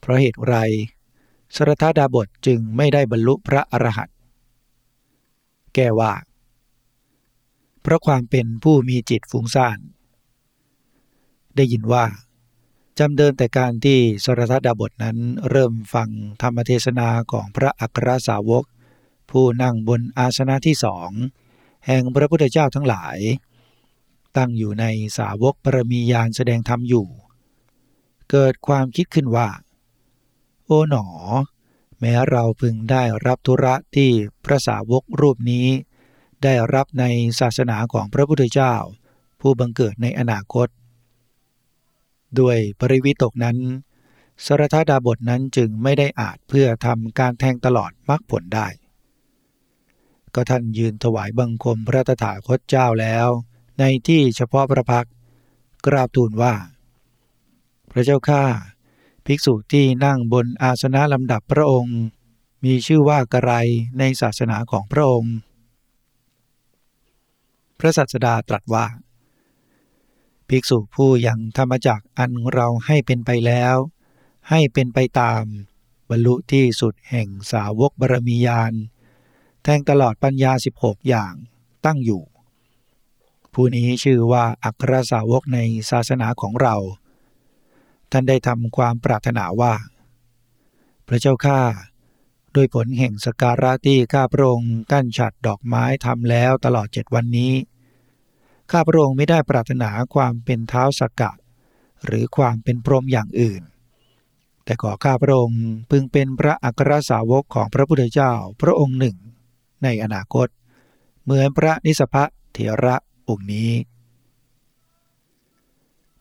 เพราะเหตุไร สรทดาบทจึงไม่ได้บรรลุพระอรหันต์แก้ว่า เพราะความเป็นผู้มีจิตฟุ้งซ่าน ได้ยินว่าจำเดินแต่การที่สรทดาบทนั้นเริ่มฟังธรรมเทศนาของพระอัครสาวก ผู้นั่งบนอาสนะที่สองแห่งพระพุทธเจ้าทั้งหลาย ตั้งอยู่ในสาวกปรมียานแสดงธรรมอยู่ เกิดความคิดขึ้นว่า โอ๋หนอ แม้เราพึงได้รับธุระที่พระสาวกรูปนี้ ได้รับในศาสนาของพระพุทธเจ้า ผู้บังเกิดในอนาคต ด้วยปริวิตกนั้น สรทดาบทนั้นจึงไม่ได้อาจเพื่อทำการแทงตลอดมรรคผลได้ ก็ท่านยืนถวายบังคมพระตถาคตเจ้าแล้ว ในที่เฉพาะพระพักกราบทูลว่า พระเจ้าข้า ภิกษุที่นั่งบนอาสนะลำดับพระองค์ มีชื่อว่ากระไรในศาสนาของพระองค์ พระสัสดาตรัสว่า ภิกษุผู้ยังธรรมจักอันเราให้เป็นไปแล้ว ให้เป็นไปตาม บรรลุที่สุดแห่งสาวกบรมียานแทงตลอดปัญญา 16 อย่างตั้งอยู่ ผู้นี้ชื่อว่าอัครสาวกในศาสนาของเรา ท่านได้ทำความปรารถนาว่า พระเจ้าข้าด้วยผลแห่งสการะที่ข้าพระองค์กั้นฉัดดอกไม้ทำแล้วตลอดเจ็ดวันนี้ ข้าพระองค์ไม่ได้ปรารถนาความเป็นเท้าสกกะ หรือความเป็นพรหมอย่างอื่น แต่ขอข้าพระองค์พึงเป็นพระอัครสาวกของพระพุทธเจ้าพระองค์หนึ่ง ในอนาคต เหมือนพระนิสพะเถระองค์นี้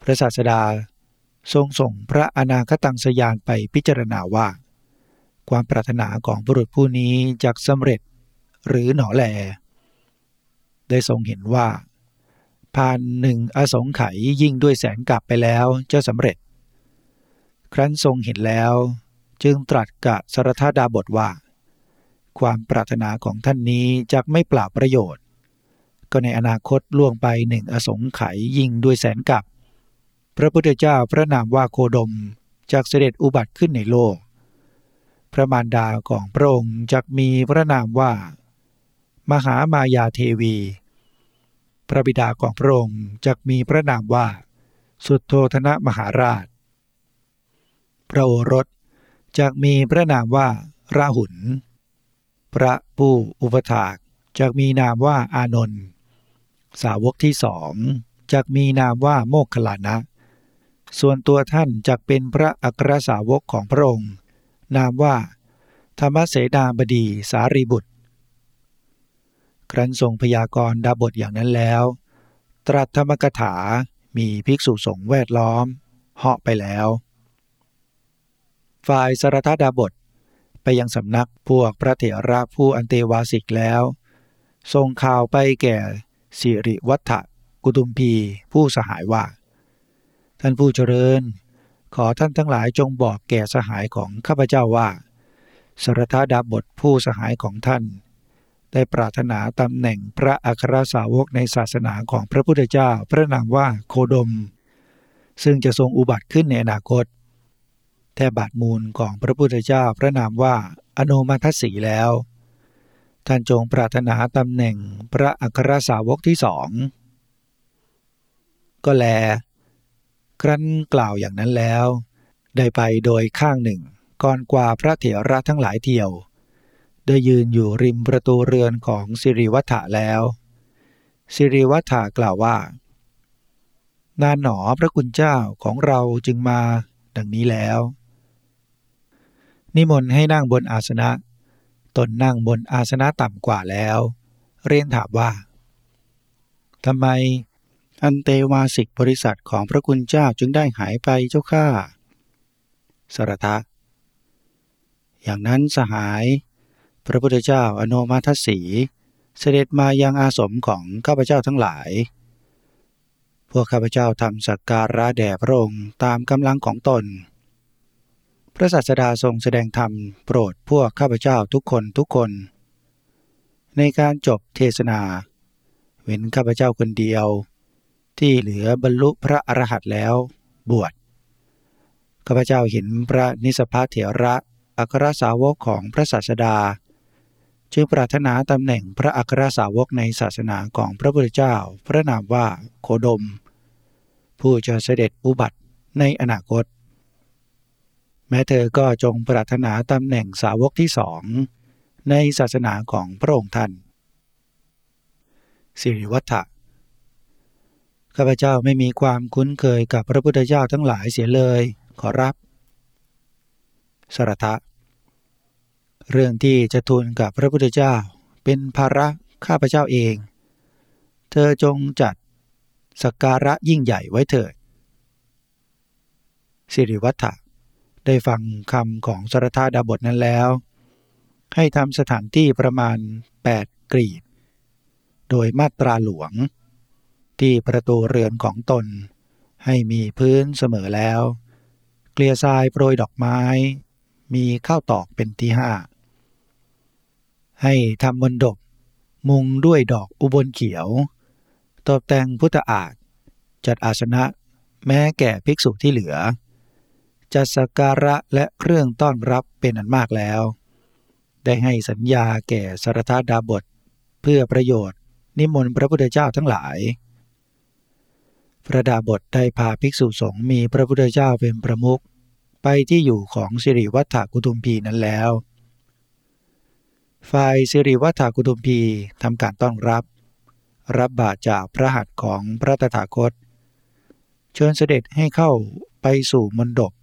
พระศาสดา ทรงส่งพระอนาคตังสยานไปพิจารณาว่า ความปรารถนาของบุรุษผู้นี้จะสำเร็จหรือหนอแล ได้ทรงเห็นว่าผ่านหนึ่งอสงไขยยิ่งด้วยแสนกลับไปแล้วจะสำเร็จ ครั้นทรงเห็นแล้ว จึงตรัสกับสรธาดาบทว่า ความปรารถนาของท่านนี้จะไม่เปล่าประโยชน์ ก็ในอนาคตล่วงไปหนึ่งอสงไขยยิ่งด้วยแสนกลับ พระพุทธเจ้าพระนามว่าโคดมจากเสด็จอุบัติขึ้นในโลก พระมารดาของพระองค์จักมีพระนามว่า มหามายาเทวี พระบิดาของพระองค์จักมีพระนามว่า สุดโทธนะมหาราช พระโอรสจักมีพระนามว่าราหุลพระผู้อุปถากจักมีนามว่าอานนท์สาวกที่สองจักมีนามว่าโมกขลานะ ส่วนตัวท่านจักเป็นพระอัครสาวกของพระองค์ นามว่า ธรรมเสดาบดีสารีบุตร ครั้นทรงพยากรณ์ดาบทอย่างนั้นแล้ว ตรัสธรรมกถามีภิกษุสงฆ์แวดล้อมเหาะไปแล้ว ฝ่ายสรทดาบทไปยังสำนักพวกพระเถระผู้อันเตวาสิกแล้วส่งข่าวไปแก่สิริวัฒกุตุมพีผู้สหายว่า ท่านผู้เจริญ ขอท่านทั้งหลายจงบอกแก่สหายของข้าพเจ้าว่า สรทดาบทผู้สหายของท่าน ได้ปรารถนาตำแหน่งพระอัครสาวกในศาสนาของพระพุทธเจ้าพระนามว่าโคดม ซึ่งจะทรงอุบัติขึ้นในอนาคต แทบบาทมูลของพระพุทธเจ้าพระนามว่าอนุมัทสีแล้ว ท่านจงปรารถนาตำแหน่งพระอัครสาวกที่สองก็แล ครั้นกล่าวอย่างนั้นแล้ว ได้ไปโดยข้างหนึ่ง ก่อนกว่าพระเถระทั้งหลายเที่ยว ได้ยืนอยู่ริมประตูเรือนของสิริวัฒะแล้วสิริวัฒะกล่าวว่า นานหนอพระคุณเจ้าของเราจึงมาดังนี้แล้ว นิมนต์ให้นั่งบนอาสนะ ตนนั่งบนอาสนะต่ำกว่าแล้ว เรียนถามว่าทำไม อันเตวาสิกบริษัทของพระคุณเจ้าจึงได้หายไปเจ้าข้าสรทะอย่างนั้นสหาย พระพุทธเจ้าอโนมาทสีเสด็จมายังอาสมของข้าพเจ้าทั้งหลาย พวกข้าพเจ้าทำสักการะแด่พระองค์ตามกำลังของตน พระศาสดาทรงแสดงธรรมโปรดพวกข้าพเจ้าทุกคนทุกคน ในการจบเทศนา เว้นข้าพเจ้าคนเดียว ที่เหลือบรรลุพระอรหันต์แล้วบวชข้าพเจ้าเห็นพระนิสพาเถระอัครสาวกของพระศาสดาจึงปรารถนาตำแหน่งพระอัครสาวกในศาสนาของพระพุทธเจ้า พระนามว่าโคดม ผู้จะเสด็จอุบัติในอนาคต แม้เธอก็จงปรารถนาตำแหน่งสาวกที่สองในศาสนาของพระองค์ท่านสิริวัฒะ ข้าพเจ้าไม่มีความคุ้นเคยกับพระพุทธเจ้าทั้งหลายเสียเลย ขอรับ สรทะเรื่องที่จะทูลกับพระพุทธเจ้า เป็นภาระข้าพเจ้าเอง เธอจงจัดสักการะยิ่งใหญ่ไว้เถิด สิริวัฒะได้ฟังคำของสรทาดาบทนั้นแล้ว ให้ทำสถานที่ประมาณ 8 กรีด โดยมาตราหลวง ที่ประตูเรือนของตน ให้มีพื้นเสมอแล้ว เกลียทรายโปรยดอกไม้ มีข้าวตอกเป็นที่ห้าให้ทำบนดบมุงด้วยดอกอุบลเขียว ตกแต่งพุทธอาฏจัดอาสนะแม้แก่ภิกษุที่เหลือ จัดสักการะและเครื่องต้อนรับเป็นอันมากแล้ว ได้ให้สัญญาแก่สารธาดาบท เพื่อประโยชน์นิมนต์พระพุทธเจ้าทั้งหลาย พระดาบทได้พาภิกษุสงฆ์มีพระพุทธเจ้าเป็นประมุขไปที่อยู่ของสิริวัฒกุตุมพีนั้นแล้ว ฝ่ายสิริวัฒกุตุมพีทำการต้อนรับ รับบาตรจากพระหัตถ์ของพระตถาคต เชิญเสด็จให้เข้าไปสู่มณฑป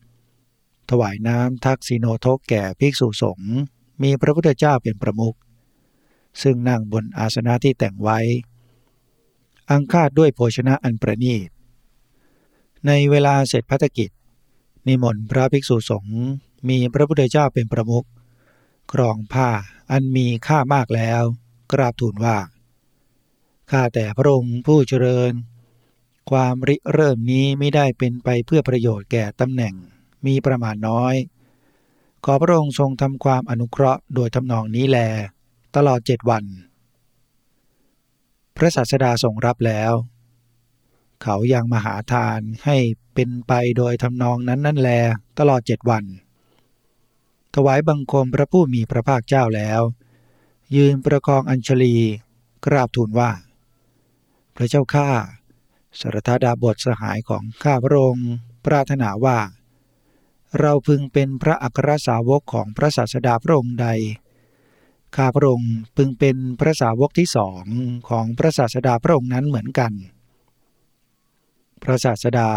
ถวายน้ำทักษิโนทกแก่ภิกษุสงฆ์มีพระพุทธเจ้าเป็นประมุขซึ่งนั่งบนอาสนะที่แต่งไว้ อังคาดด้วยโภชนะอันประณีต ในเวลาเสร็จพัฒกิจ นิมนต์พระภิกษุสงฆ์มีพระพุทธเจ้าเป็นประมุขครองผ้าอันมีค่ามากแล้ว กราบทูลว่า ข้าแต่พระองค์ผู้เจริญ ความริเริ่มนี้ไม่ได้เป็นไปเพื่อประโยชน์แก่ตำแหน่งมีประมาณน้อย ขอพระองค์ทรงทำความอนุเคราะห์โดยทำนองนี้แล ตลอดเจ็ดวัน พระศาสดาทรงรับแล้ว เขายังมหาทานให้เป็นไปโดยทำนองนั้นนั่นแลตลอดเจ็ดวัน ถวายบังคมพระผู้มีพระภาคเจ้าแล้ว ยืนประคองอัญชลีกราบทูลว่า พระเจ้าข้าสรธาดาบทสหายของข้าพระองค์ปรารถนาว่า เราพึงเป็นพระอัครสาวกของพระศาสดาพระองค์ใด ข้าพระองค์พึงเป็นพระสาวกที่สองของพระศาสดาพระองค์นั้นเหมือนกัน พระศาสดา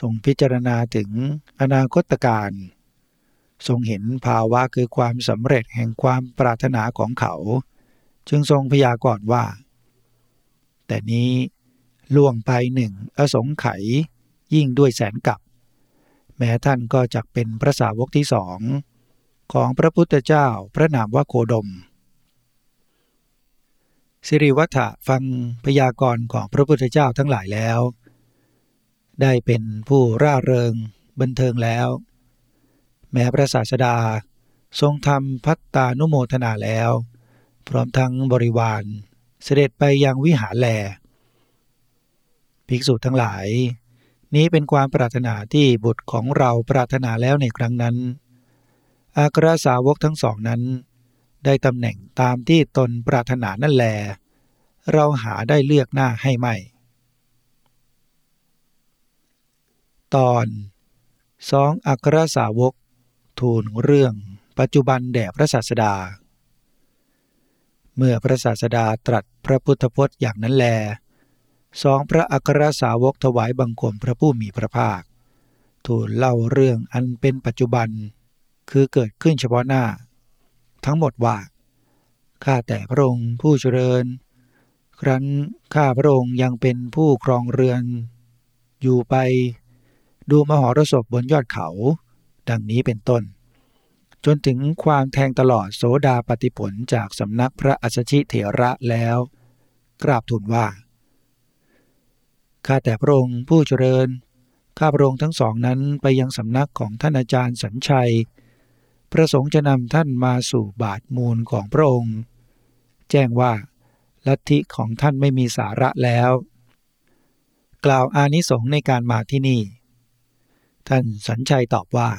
ทรงพิจารณาถึงอนาคตการ ทรงเห็นภาวะคือความสำเร็จแห่งความปรารถนาของเขา จึงทรงพยากรณ์ว่า แต่นี้ล่วงไปหนึ่งอสงไขยยิ่งด้วยแสนกับ แม้ท่านก็จะเป็นพระสาวกที่สอง ของพระพุทธเจ้าพระนามว่าโคดม สิริวัฒะฟังพยากรณ์ของพระพุทธเจ้าทั้งหลายแล้ว ได้เป็นผู้ร่าเริงบันเทิงแล้ว แม้พระศาสดาทรงทำพัตตานุโมทนาแล้ว พร้อมทั้งบริวารเสด็จไปยังวิหารแล ภิกษุทั้งหลาย นี้เป็นความปรารถนาที่บุตรของเราปรารถนาแล้วในครั้งนั้น อากรสาวกทั้งสองนั้น ได้ตำแหน่งตามที่ตนปรารถนานั่นแล เราหาได้เลือกหน้าให้ไม่ ตอนสองอัครสาวก ทูลเรื่องปัจจุบันแด่พระศาสดา เมื่อพระศาสดาตรัสพระพุทธพจน์อย่างนั้นแลสองพระอัครสาวกถวายบังคมพระผู้มีพระภาค ทูลเล่าเรื่องอันเป็นปัจจุบัน คือเกิดขึ้นเฉพาะหน้า ทั้งหมดว่า ข้าแต่พระองค์ผู้เจริญ ครั้นข้าพระองค์ยังเป็นผู้ครองเรือน อยู่ไป ดูมหรสพบนยอดเขา ดังนี้เป็นต้น จนถึงความแทงตลอดโสดาปฏิผลจากสำนักพระอัสชิเถระแล้ว กราบทูลว่า ข้าแต่พระองค์ผู้เจริญข้าพระองค์ทั้งสองนั้นไปยังสำนักของท่านอาจารย์สัญชัย ประสงค์จะนำท่านมาสู่บาทมูลของพระองค์ แจ้งว่า ลัทธิของท่านไม่มีสาระแล้ว กล่าวอานิสงส์ในการมาที่นี่ ท่านสัญชัยตอบว่า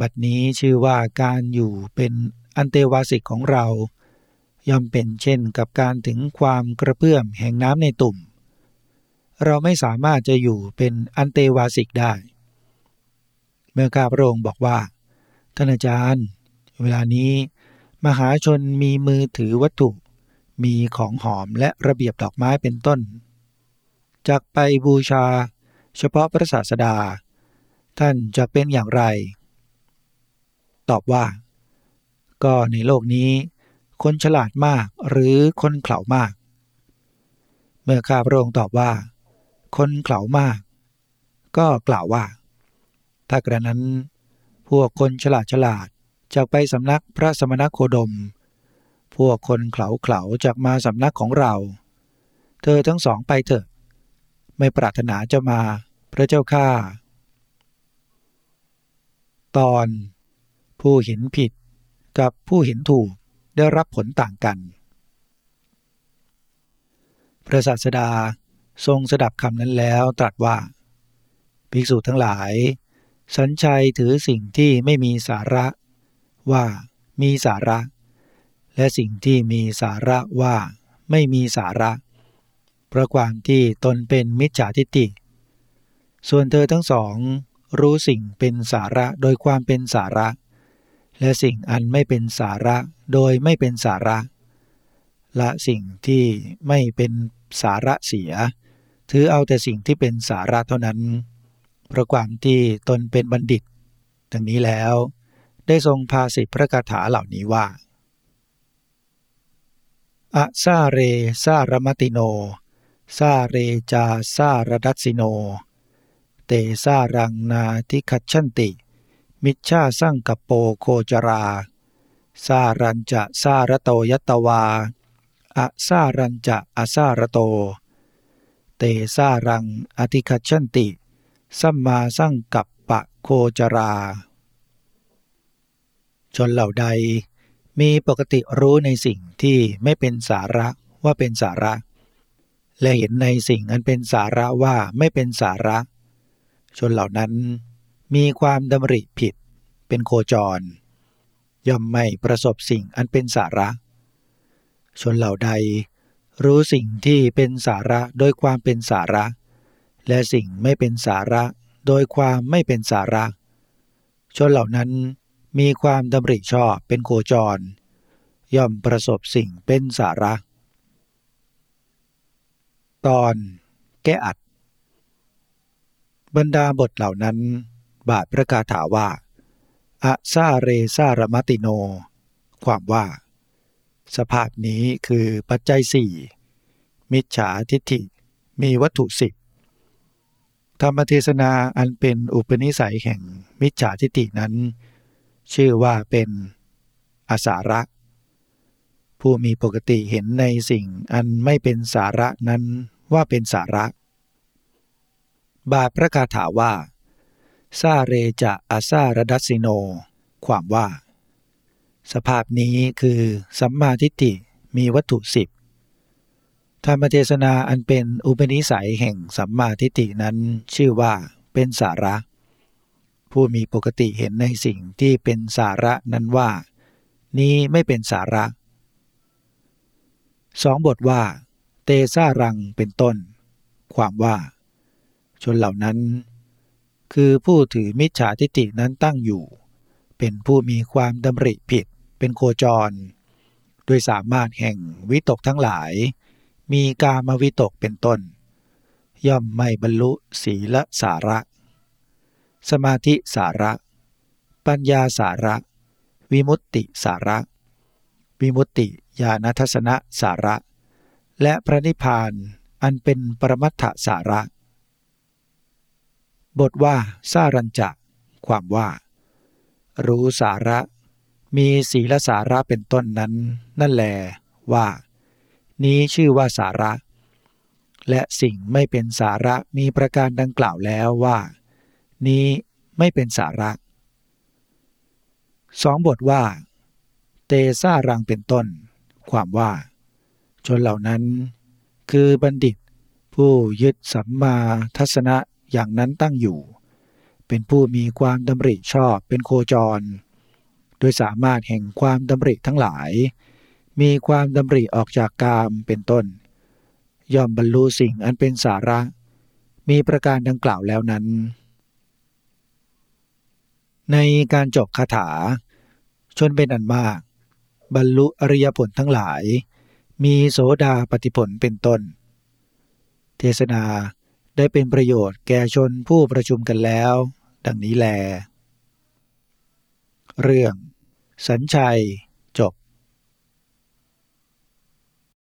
บัดนี้ชื่อว่าการอยู่เป็นอันเตวาสิกของเรา ย่อมเป็นเช่นกับการถึงความกระเพื่อมแห่งน้ำในตุ่ม เราไม่สามารถจะอยู่เป็นอันเตวาสิกได้ เมื่อข้าพระองค์บอกว่า ท่านอาจารย์ เวลานี้มหาชนมีมือถือวัตถุ มีของหอมและระเบียบดอกไม้เป็นต้นจากไปบูชา เฉพาะพระศาสดา ท่านจะเป็นอย่างไร ตอบว่า ก็ในโลกนี้ คนฉลาดมากหรือคนเข่ามาก เมื่อข้าพระองค์ตอบว่า คนเข่ามาก ก็กล่าวว่า ถ้ากระนั้น พวกคนฉลาดฉลาดจากไปสำนักพระสมณโคดม พวกคนเข่าเข่าจากมาสำนักของเรา เธอทั้งสองไปเถอะ ไม่ปรารถนาจะมาพระเจ้าข้า ตอน ผู้เห็นผิดกับผู้เห็นถูกได้รับผลต่างกัน พระศาสดาทรงสดับคำนั้นแล้วตรัสว่า ภิกษุทั้งหลาย สัญชัยถือสิ่งที่ไม่มีสาระว่ามีสาระ และสิ่งที่มีสาระว่าไม่มีสาระเพราะความที่ตนเป็นมิจฉาทิฏฐิส่วนเธอทั้งสอง รู้สิ่งเป็นสาระโดยความเป็นสาระ และสิ่งอันไม่เป็นสาระโดยไม่เป็นสาระละสิ่งที่ไม่เป็นสาระเสีย ถือเอาแต่สิ่งที่เป็นสาระเท่านั้น เพราะความที่ตนเป็นบัณฑิตดังนี้แล้ว ได้ทรงพาสิทธิพระคาถาเหล่านี้ว่าอะซาเรซารมติโนซาเรจาซารดัสิโน เตซารังนาทิคัชันติ มิชาสั่งกโปโคจราซารันจะซารโตยตวาอะซารันจะอะซารโต เตซารังอธิคัชันติ สัมมาสั่งกับปะโคจรา ชนเหล่าใดมีปกติรู้ในสิ่งที่ไม่เป็นสาระว่าเป็นสาระ และเห็นในสิ่งอันเป็นสาระว่าไม่เป็นสาระ ชนเหล่านั้นมีความดำริผิดเป็นโคจร ย่อมไม่ประสบสิ่งอันเป็นสาระ ชนเหล่าใด รู้สิ่งที่เป็นสาระโดยความเป็นสาระ และสิ่งไม่เป็นสาระ โดยความไม่เป็นสาระ ชนเหล่านั้นมีความดำริชอบเป็นโคจร ย่อมประสบสิ่งเป็นสาระ ตอนแก้อัด บรรดาบทเหล่านั้น บาทประกาศถาว่าอะซาเรซารมติโน ความว่า สภาพนี้คือปัจจัยสี่มิจฉาทิฏฐิมีวัตถุสิบ ธรรมเทศนาอันเป็นอุปนิสัยแห่งมิจฉาทิฏฐินั้น ชื่อว่าเป็นอาสาระ ผู้มีปกติเห็นในสิ่งอันไม่เป็นสาระนั้นว่าเป็นสาระ บาทประกาศถาว่าซาเรจะอาซาระดัสซิโน ความว่า สภาพนี้คือสัมมาทิฏฐิมีวัตถุสิบ ธรรมเทศนาอันเป็นอุปนิสัยแห่งสัมมาทิฏฐินั้นชื่อว่าเป็นสาระ ผู้มีปกติเห็นในสิ่งที่เป็นสาระนั้นว่า นี้ไม่เป็นสาระสองบทว่า เตซ่ารังเป็นต้น ความว่า ชนเหล่านั้น คือผู้ถือมิจฉาทิฏฐินั้นตั้งอยู่ เป็นผู้มีความดำริผิดเป็นโคจรโดยสามารถแห่งวิตกทั้งหลาย มีกามวิตกเป็นต้น ย่อมไม่บรรลุศีลสาระ สมาธิสาระ ปัญญาสาระ วิมุตติสาระ วิมุตติญาณทัศนะสาระ และพระนิพพานอันเป็นปรมัตถสาระ บทว่าสารัญจะ ความว่า รู้สาระ มีศีลสาระเป็นต้นนั้น นั่นแลว่า นี้ชื่อว่าสาระ และสิ่งไม่เป็นสาระมีประการดังกล่าวแล้วว่า นี้ไม่เป็นสาระสองบทว่า เตซ่ารังเป็นต้น ความว่า ชนเหล่านั้น คือบัณฑิต ผู้ยึดสัมมาทัศนะอย่างนั้นตั้งอยู่ เป็นผู้มีความดำริชอบเป็นโคจร โดยสามารถแห่งความดำริทั้งหลาย มีความดำริออกจากกามเป็นต้น ย่อมบรรลุสิ่งอันเป็นสาระ มีประการดังกล่าวแล้วนั้น ในการจบคาถา ชนเป็นอันมาก บรรลุอริยผลทั้งหลาย มีโสดาปฏิผลเป็นต้น เทศนาได้เป็นประโยชน์แก่ชนผู้ประชุมกันแล้ว ดังนี้แล เรื่อง สัญชัย